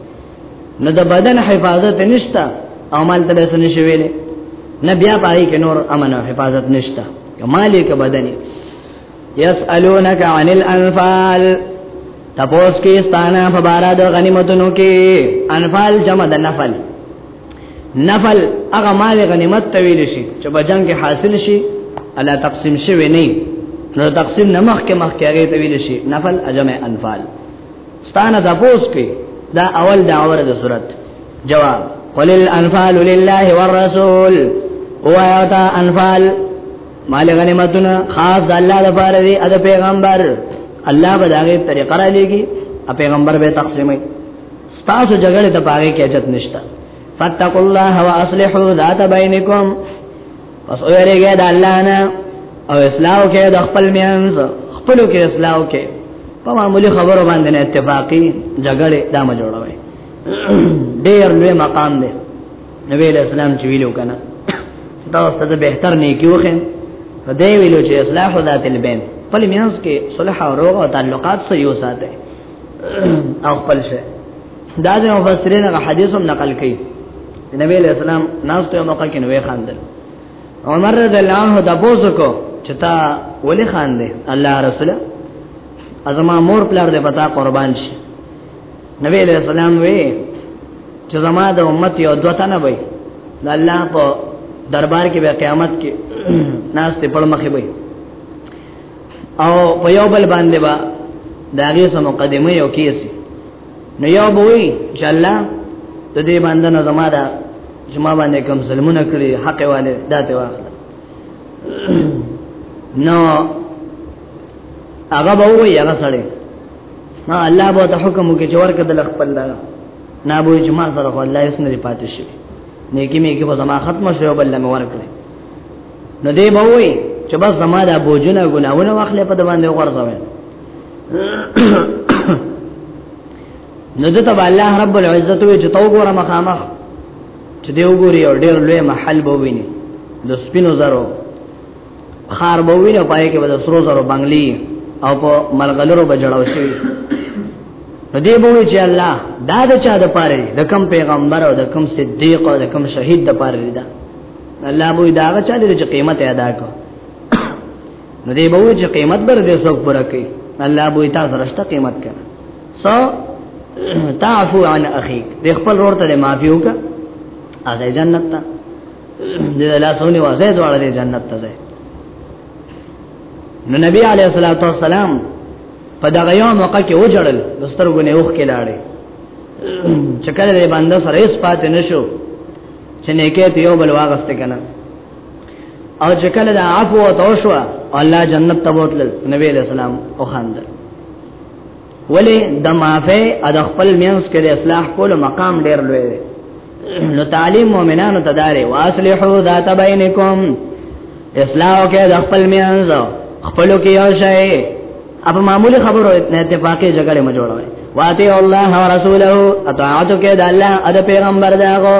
نو د بدن حفاظت نشته او مال ته څه نشي ویلې نه بیا پای کې نور امن او حفاظت نشته کمالې کې بدني یسالونک عن الانفال تپوس کی استانا فبارا د غنیمتونو کی انفال جمع د نفل نفل هغه مال غنیمت تویل شي چې په جنگ کې حاصل شي الا تقسیم شوی نه نو تقسیم نه مخ کې مخ کې هغه تویل شي نفل اجمع انفال ستانه د پوس کې دا اول د اور د صورت جواب قل الانفال لله والرسول او آیات انفال مال غنیمتونه خاص د الله لپاره دی د پیغمبر الله به داغه طریقه را لېږي او پیغمبر به تقسیمي تاسو جګړه ته پاره کې اجازه نشته فتقوا الله واصلحوا ذات بینکم پس اورېګه د الله نه او اصلاح کې د خپل میانز خپل کې اصلاح کې په معمولی خبرو باندې اتفاقی جګړه دامه جوړوي ډېر لوی مقام دی نبی علیہ السلام چې ویلو کنه دا ستاسو به تر نه کیوخه په دې ویلو چې اصلاح ذات البین په لمنس کې صلح او روغ او تعلقات سره یو ساته او خپل شه دا د مفسرین غ حدیث هم نقل کړي نبی علیہ السلام ناس ته موقع کې نوې خاندل عمر رضی الله عنه د بوزو کو چې تا ولې خاندې الله رسول ازما مور پلار دې پتا قربان شي نبی علیہ السلام وی چې زما د امت یو دوته نه وي د الله په دربار کې به قیامت کې ناس ته پړ مخې وي او په یو بل باندې با داغه سم مقدمه یو کیسي نو یو بوي چې الله د دې باندې نه زما دا جما باندې کوم ظلمونه کړی حق والے داته واخله نو هغه به وي هغه سره نه الله به ته حکم وکړي چې ورکه د خپل دا نه به چې ما سره خو الله یې سن لري پاتې شي نیکی می کې به زما ختم شوه بل مې ورکړي نو دی به وي چې بس زما د بوجونه ګناونه واخلې په د باندې ورځوي نو دته الله رب العزت وی چې تو ګوره مخامخ چې دی وګوري او ډېر لوی محل به ویني د سپینو زرو خار به وینه پای کې به د سرو زرو بنگلي او په ملګلرو به جوړاو شي نو دی به چې الله دا د چا د پاره د کم پیغمبر او د کم صدیق او د کم شهید د پاره دی دا الله به دا هغه چا دی چې قیمت ادا کو نو دی به چې قیمت بر دې څوک پوره کوي الله به تاسو رښتا قیمت کړه سو تعفو عن اخیک د خپل ورته معافي وکړه هغه جنت ته دې لاسونه واسه دواړه دې جنت ته ځي نو نبی علیہ الصلوۃ والسلام په دغه یو موقع کې وجړل د سترګو نه اوخ کې لاړې چکر دې باندې سره یې سپات نشو چې نه کې ته یو بل واغسته کنه او چې کله دا عفو او توشوا الله جنت ته بوتل نبی علیہ السلام او خاندل ولی د مافه ا د خپل مینس کې د اصلاح کولو مقام ډیر لوی دی نو تعلیم مؤمنانو ته داري واصلحو ذات بینکم اصلاح کې د خپل مینس خپل کې یو شی اپ معمولی خبرو نه اتفاقی جګړه ما جوړوي واتی الله او رسوله اطاعت کې د الله او د پیغمبر داغو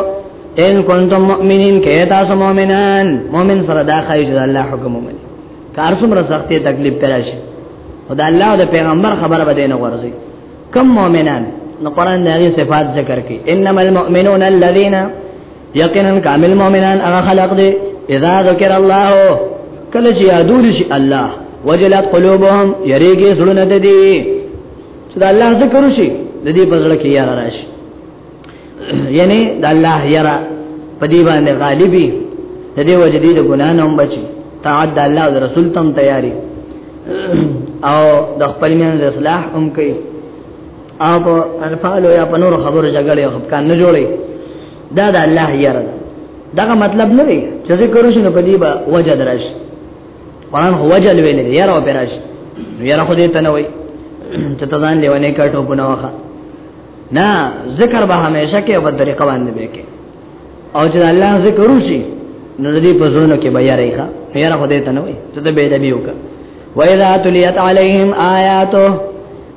ان کنتم مؤمنین کې تاسو مؤمنان مؤمن سره دا خایي چې الله حکم ومني کار څومره سختي تکلیف پیدا شي او د الله او د پیغمبر خبره به نه ورځي کم مؤمنان نو قران د هغه صفات ذکر کوي انما المؤمنون الذين یقینا کامل مؤمنان هغه خلق دي اذا ذکر الله کله چې یادول شي الله وجلت قلوبهم یریږي زړونه دي چې الله ذکر شي د دې په ځړ کې یار راشي یعنی د الله یرا په دی باندې غالبي د دې وجه دي د ګنا نه هم بچي تعد الله او رسول تم تیاری او د خپل مین د اصلاح هم کوي او په انفال یا په نور خبرو جګړه او خپکان نه جوړي دا د الله یرا دغه مطلب نه دی چې ذکر شنو په دی با وجه درش قرآن هو وجه ویل دی یرا او پراش یرا خو دې تنوي چې تزان لیونه کټو بنوخه نه ذکر به همیشه کې او په طریقه باندې به کې او چې الله ذکر وشي نو دې په زونو کې بیا ریخه پیرا خدای ته نه وي چې ته به دې وکړه وَإِذَا تُلِيَتْ عَلَيْهِمْ آيَاتُهُ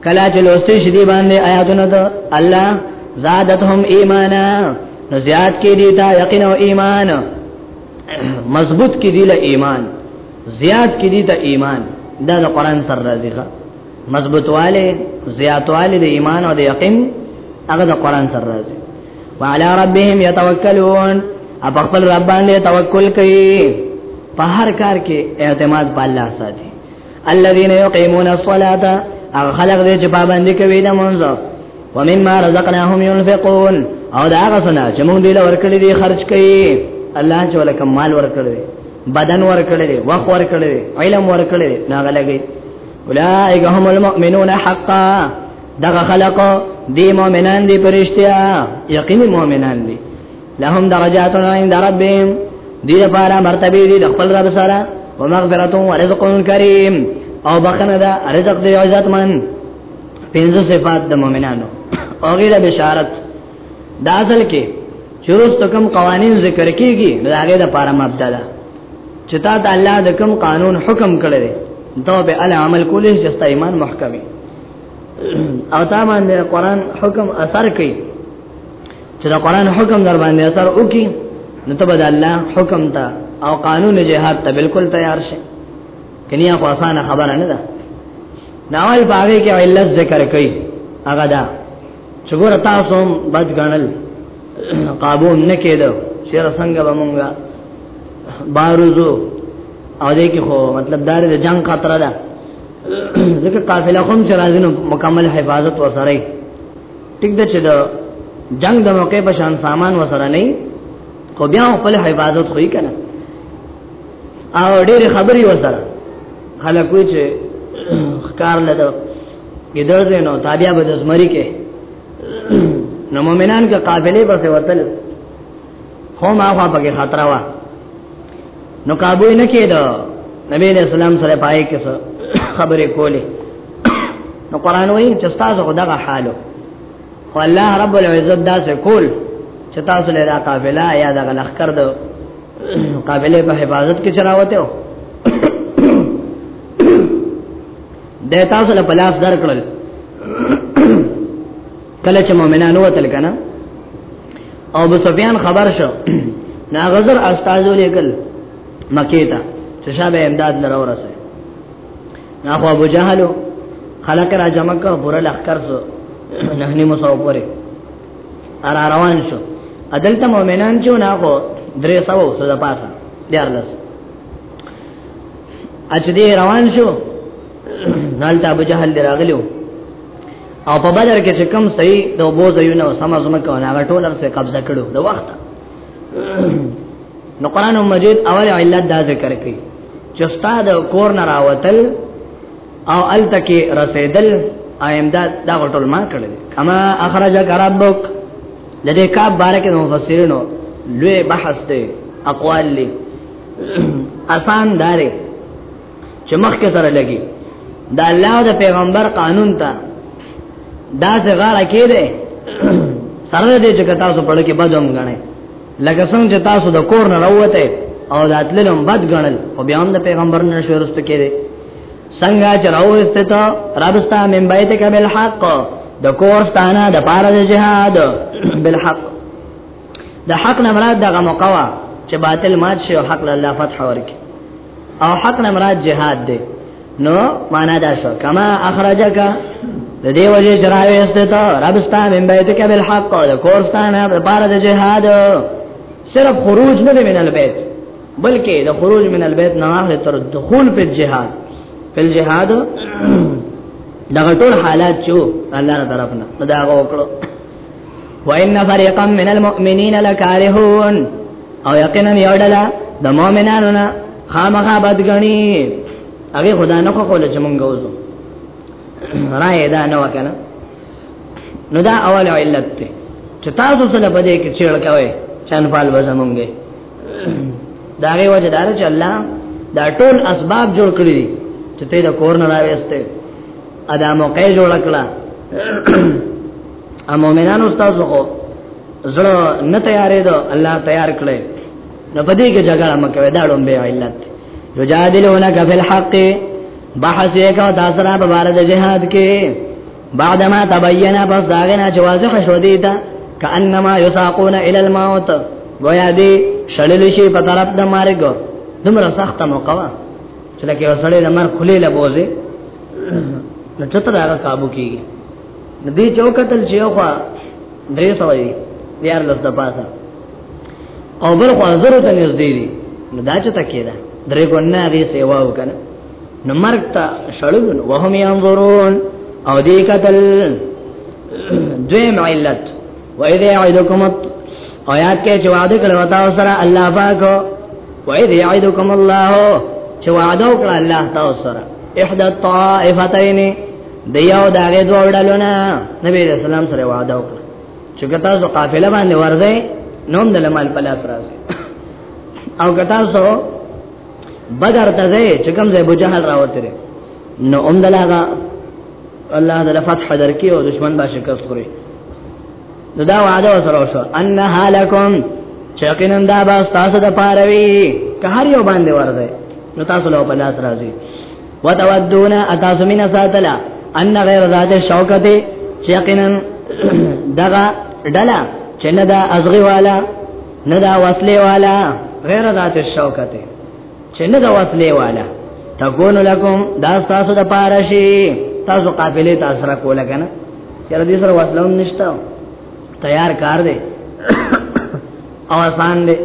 کلا چې لوستې شې دې باندې آیاتونه ته الله زادتهم ایمانا نو زیات کې دي تا یقین او ایمان مضبوط کې دي له ایمان زیات کې دي ته ایمان دا د قران سره راځي مضبوطواله زیاتواله د ایمان او د یقین هغه د قران سره راځي وعلى ربهم يتوکلون اب خپل رب باندې توکل کوي په هر کار کې اعتماد په الله ساتي الذين يقيمون الصلاه او خلق دې چې پابند کوي د مونږ ومما رزقناهم ينفقون او دا هغه څنګه چې مونږ دې لور کړی دي خرج کوي الله چې ولکم مال ور کړی بدن ور کړی وخت ور کړی علم ور کړی ناغلګي اولائک هم المؤمنون حقا دغه خلق دی مؤمنان دی پرشتیا یقیني مؤمنان دی لهم درجات عند ربهم دی لپاره مرتبه دی د خپل رب سره ومغفرة ورزق کریم او بخنه دا رزق دی عزت من پنځه صفات د مؤمنانو او غیره بشارت دا اصل کې چروست کم قوانین ذکر کیږي نو هغه د پاره مبدا ده چې تا د الله د کم قانون حکم کړی دا به ال عمل کولې چې ستا ایمان محکمي او تا باندې قران حکم اثر کوي چې دا قران حکم در باندې اثر وکي نو ته به الله حکم ته او قانون جهاد ته بالکل تیار شې کني خو اسانه خبره نه ده ناول باغې کې علت ذکر کوي هغه ده چې ګور تاسو هم بچ غنل قابو نه کېدو چې څنګه به مونږه بارزو او دې کې خو مطلب دار د جنگ خطر ده ځکه قافله کوم چې راځي نو مکمل حفاظت وسره ټیک ده چې د جنگ د موقع په شان سامان وسره نه خو بیا خپل حفاظت خو یې کنه او ډېر خبري وسره خلک وی چې خکار لده ګدر زینو تابع به د زمری کې نو مؤمنان کې قافلې پسې وتل خو ما خو پکې خطر وا نو قابو نه کېدو نبی علیہ السلام سره پای کې خبرې کولې نو قران وایي چې تاسو خدغه حالو خو الله رب العزت دا څه کول چې تاسو له قافله یا دغه لخر دو قافله په حفاظت کې چلاوته د تاسو له بلاس درکړل کله چې مؤمنانو وتل کنه او ابو سفیان خبر شو نا غزر استادو لیکل مکه ته چې شابه امداد لره ورسه نا خو ابو جهل خلق را جمع کا پورا لخر سو نه نیمه سو پوره ار روان شو عدالت مؤمنان چې نا خو درې سو سو د پاسه دیار لس اچ دې روان شو نالته ابو جهل دراغلو او په بدر کې چې کم صحیح د وبو زینو سم زما کو نه ټول سره قبضه کړو د وخت نو قران مجید اول علت دا ذکر کړي چې استاد کور نه راوتل او ال تکي رسیدل امداد دا ټول ما کړل کما اخرجک ربک د دې کاب بارکه مفسرینو لوی بحث دی اقوال لی آسان دارې چې مخ کې سره لګي دا الله او د پیغمبر قانون ته دا څنګه راکېده سره دې چې تاسو په لکه بدوم غنئ لکه څنګه چې تاسو د کور نه راوته او د اتللم بد غنل خو بیا هم د پیغمبر نه شو رسته کېده څنګه چې راوسته ته رابستا من بیت کبل حق د کور ستانه د پاره د جهاد بل حق د حق نه مراد دغه مقوا چې باطل مات شي او حق له الله فتح ورکړي او حق نه مراد جهاد دی نو معنا دا شو کما اخرجک د دې وجه جراوي استتا ربستا من بیتک بالحق او کورستان په بار د جهاد صرف خروج نه دی من البيت بلکې د خروج من البيت نه اخر تر دخول په جهاد په جهاد دغه ټول حالات چې الله تعالی طرف نه دا وکړو وان فريقا من المؤمنين لكارهون او یقینا یو ډله د مؤمنانو نه خامخا بدګنی هغه خدا نه خو کول چې مونږ وځو راي دا نه وکنه نو دا اول علت ته چې تاسو سره بده کې چیړ کوي چان پال وځمونږه دا غي وجه دار چې الله دا ټول اسباب جوړ کړی دي چې ته دا کور نه راويسته ادا موقع جوړ کړه ا مؤمنانو تاسو خو زړه نه تیارې دو الله تیار کړي نو پدې کې جګړه مکه دا ډوم به علت یجادلونک فی الحق بحث یې کا تاسو را په بار د جهاد کې بعدما تبینا پس داغنا جوازح شو دیتا کانما یساقون الی الموت گویا دی شړل شي په طرف د مرګ دومره سخت موقوا چې لکه وسړې د مرګ خلې له بوزي نو چته دا قابو کیږي ندی چوکتل چې یو خوا درې سوي دیار لس د پاسه او بل خو زرو ته نږدې دي نو دا چې تکیدا درې ګونه دې سیوا وکړه نو مرګ ته شړل وهم ينظرون او دې قتل دویم علت و اذا يعدكم او یاد کې چې وعده کړو تاسو سره الله پاک و اذا يعدكم الله چې وعده وکړ الله تاسو سره احدى الطائفتين دیو داغه دوه وړلونه نبی رسول الله سره وعده وکړ چې کتا سو قافله باندې ورځي نوم د مال پلاس راځي او کتا سو بدر ته ځای چې کوم ځای ابو جهل راوته لري نو هم دلاغه الله تعالی فتح درکې او دشمن به شکست خوري نو دا وعده سره وشو ان حالکم چقینن دا با تاسو د پاروي که هر یو باندې ورده نو تاسو له په لاس راځي وتودون اتاسو من ساتلا ان غیر ذات شوکت چقینن دغه ډلا چې نه دا ازغي والا نه دا وصله والا غیر ذات الشوکت چې نه دا وصله والا تكون لكم دا تاسو د پاره شي تاسو قافله تاسو را کوله کنه چر دې سره وصلوم نشته تیار کار دی او آسان دی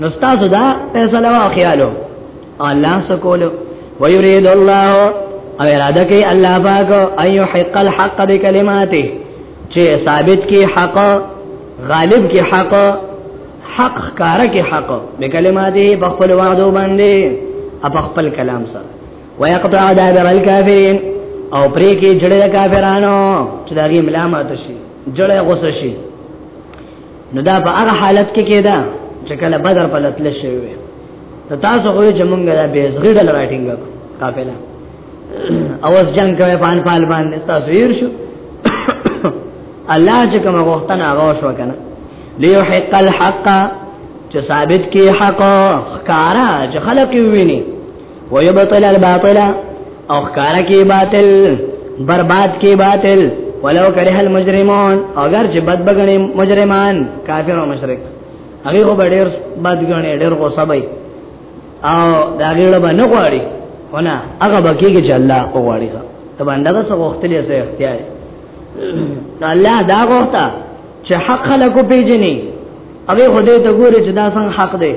نو تاسو دا فیصله او خیالو الله سکول ويريد الله او اراده کوي الله پاک ايو حق الحق بكلماته چې ثابت کی حق غالب کی حق حق کار کی حق بکلماته په خپل وعده باندې په خپل کلام سره ويقطع دابر الكافرين او پرې کې جړې کافرانو چې داږي ملامت شي جړې غوسه شي نو دا په هغه حالت کې کېدا چې کله بدر په لتل شوی وي ته تاسو خو چې مونږ دا به زړه راټینګ قافله اوس جنگ کوي پان پال باندې تاسو یې شو الله چې کوم غوښتنه هغه شو کنه ليحق الحق چې ثابت کې حق خکارا چې خلق ویني ويبطل الباطل او خکارا کی باطل برباد کی باطل ولو کرہ المجرمون اگر چې بد بغنی مجرمان کافر او مشرک هغه خو ډېر بد غنی ډېر غوسه وي او دا غیړه باندې غواړي ونه هغه بکیږي چې الله غواړي ته باندې دا څه وختلې سه اختیار الله دا غوښتا چې حق خلکو پیژني هغه خدای ته ګوري چې دا څنګه حق دی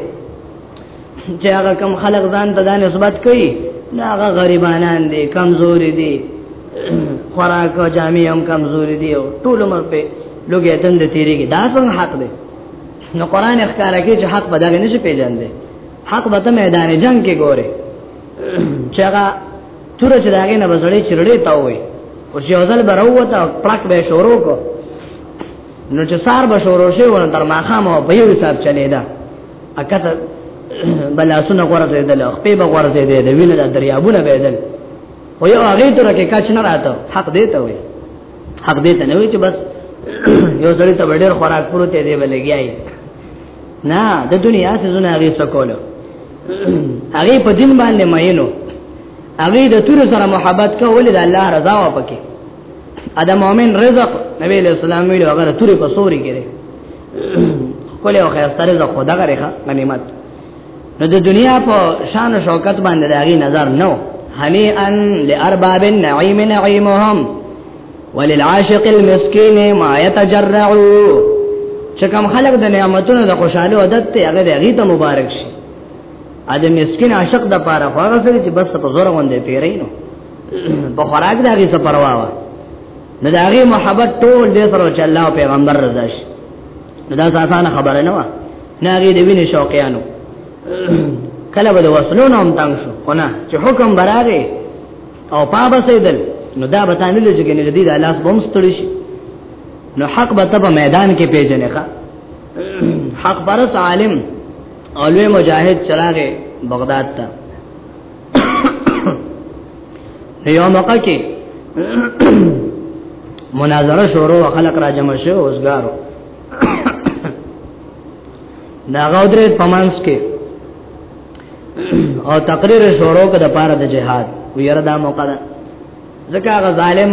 چې هغه کم خلق ځان ته دا نسبت کوي نو هغه غریبانان دي کمزوري دي خوراک او جامې هم کمزوري دي او ټول عمر په لوګي تند تیریږي دا څنګه حق دی نو قران اخکار کوي چې حق بدل نه شي پیژندې حق به ته میدان جنگ کې ګوره چې هغه تور چې داګه نه بسړې چرړې تا وي او چې ځل بروته پړک به شروع کو نو چې سار به شروع شي ونه تر ماخه مو په یو حساب چلیدا اکته بلاسونه غورځې دل خپې به غورځې دې د وینې د دریابونه به دل او یو هغه تر کې کچ نه راته حق دې ته وي حق دې ته نه وي چې بس یو سړی ته ډېر خوراک پروت دی بلګیای نه د دنیا څه زونه هغه سکولو هغه په دین باندې مینو هغه د تور سره محبت کول د الله رضا و پکې ادم مؤمن رزق نبی له سلام ویلو هغه تور په سوري کې خپل او خیر سره زه خدا غره غنیمت نو د دنیا په شان او شوکت باندې داغي نظر نو هنيئا لارباب النعيم نعيمهم وللعاشق المسكين ما يتجرع چې کوم خلک د نعمتونو د خوشاله عادت ته هغه دغه ته مبارک شي ا د مسكين عاشق د پاره هغه سره چې بس په زور باندې تیرې نو په خوراک دغه څه پروا و نو دا غي محبت ټول دې سره چې الله او پیغمبر رضا شي نو دا ځانه خبره نه و نه غي دې ویني شوقیانو کله به وصلو نه هم تنگ شو خو نه چې حکم براغه او پابسېدل نو دا به تانه لږه کې نه دې د الله سبحانه ستړي شي نو حق به تب میدان کې پیژنې ښا حق پرس عالم اولوی مجاهد چراغ بغداد ته یو موقع کې مناظره شروع خلک را جمع شو اوسګارو دا غوډره پمانس کې او تقریر شروع کړه د پاره د جهاد ویره دا موقع ده ځکه هغه ظالم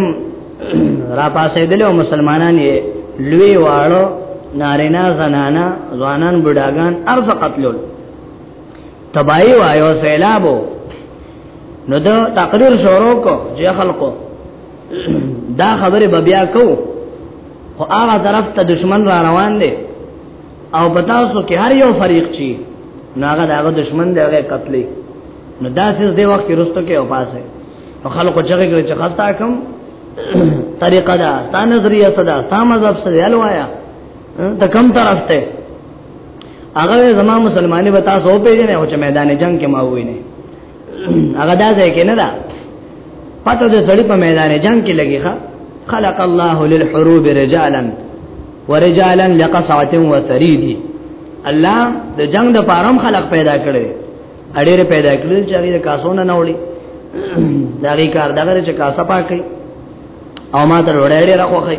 را پاسې دلو مسلمانان یې لوی واړو نارینا زنانا ځوانان بډاګان ارز قتلول تباہی وا یو سیلابو نو دا تقریر شروع کو چې خلکو دا خبره به بیا کو خو هغه طرف ته دشمن را روان دي او بتاسو کې هر یو فریق چی ناغه داغه دشمن دی هغه قتلې نو دا سیس دی وخت رستو کې او پاسه نو خلکو چغې کړې چې خطا کم طریقه دا ستا نظریه صدا ستا مذهب صدا الوایا ته کم طرف ته هغه زما مسلمانې به تاسو په جنې او چې میدان جنگ کې ما وې نه هغه دا ځای کې نه دا پته دې سړی په میدان جنگ کې لګي ښا خلق الله للحروب رجالا ورجالا لقصعه وثريد الله د جنگ د پارم خلق پیدا کړي اړې پیدا کړل چې هغه کاسونه نه وړي دا غي کار دغه چې کاسه پاکي او ما تر وړې راخوخي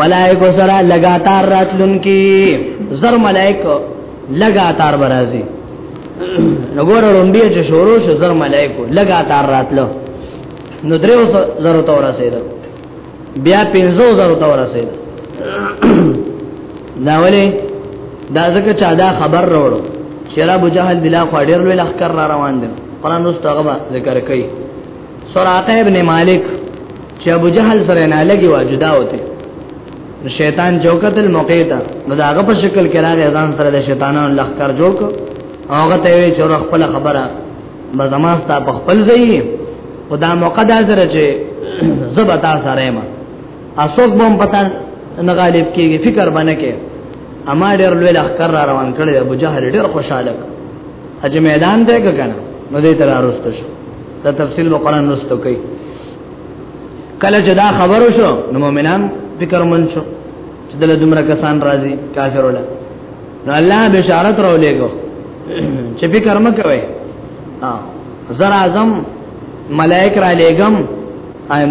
ملائکو سره لګاتار راتلونکي زر ملائکو لګاتار برازي نګور رومبي چې شروع شو زر ملائکو لګاتار راتلو نو درو زر ته ورسېدو بیا پنځو زر ته ورسېدو دا ولې دا ځکه چې دا خبر راوړو چې را ابو جهل دلا خو ډېر لوی لخر را روان دي قران نو ستغه ذکر کوي سراقه ابن مالک چې ابو جهل سره نه لګي وا جدا وته شیطان جوکتل موقع ته نو داغه په شکل کې راغی ځان سره د شیطانانو لخر جوړ کو هغه ته وی چې خپل خبره مزما ستا په خپل ځای خدا موقع دا سره چې زبتا سره ما اسوک بم پتا نه غالب کېږي فکر باندې کې اما ډېر لوی لخر را روان کړی ابو جهل ډېر خوشاله اجه میدان دی کنه نو دې تر ارسته شو دا تفصیل وقران نوستو کوي کله چې دا خبرو شو نو مؤمنان فکر من شو چې دله دومره کسان راځي کافر ولا نو الله بشارت راو لګو چې فکر مکوي ها زرا اعظم ملائک را لګم ایم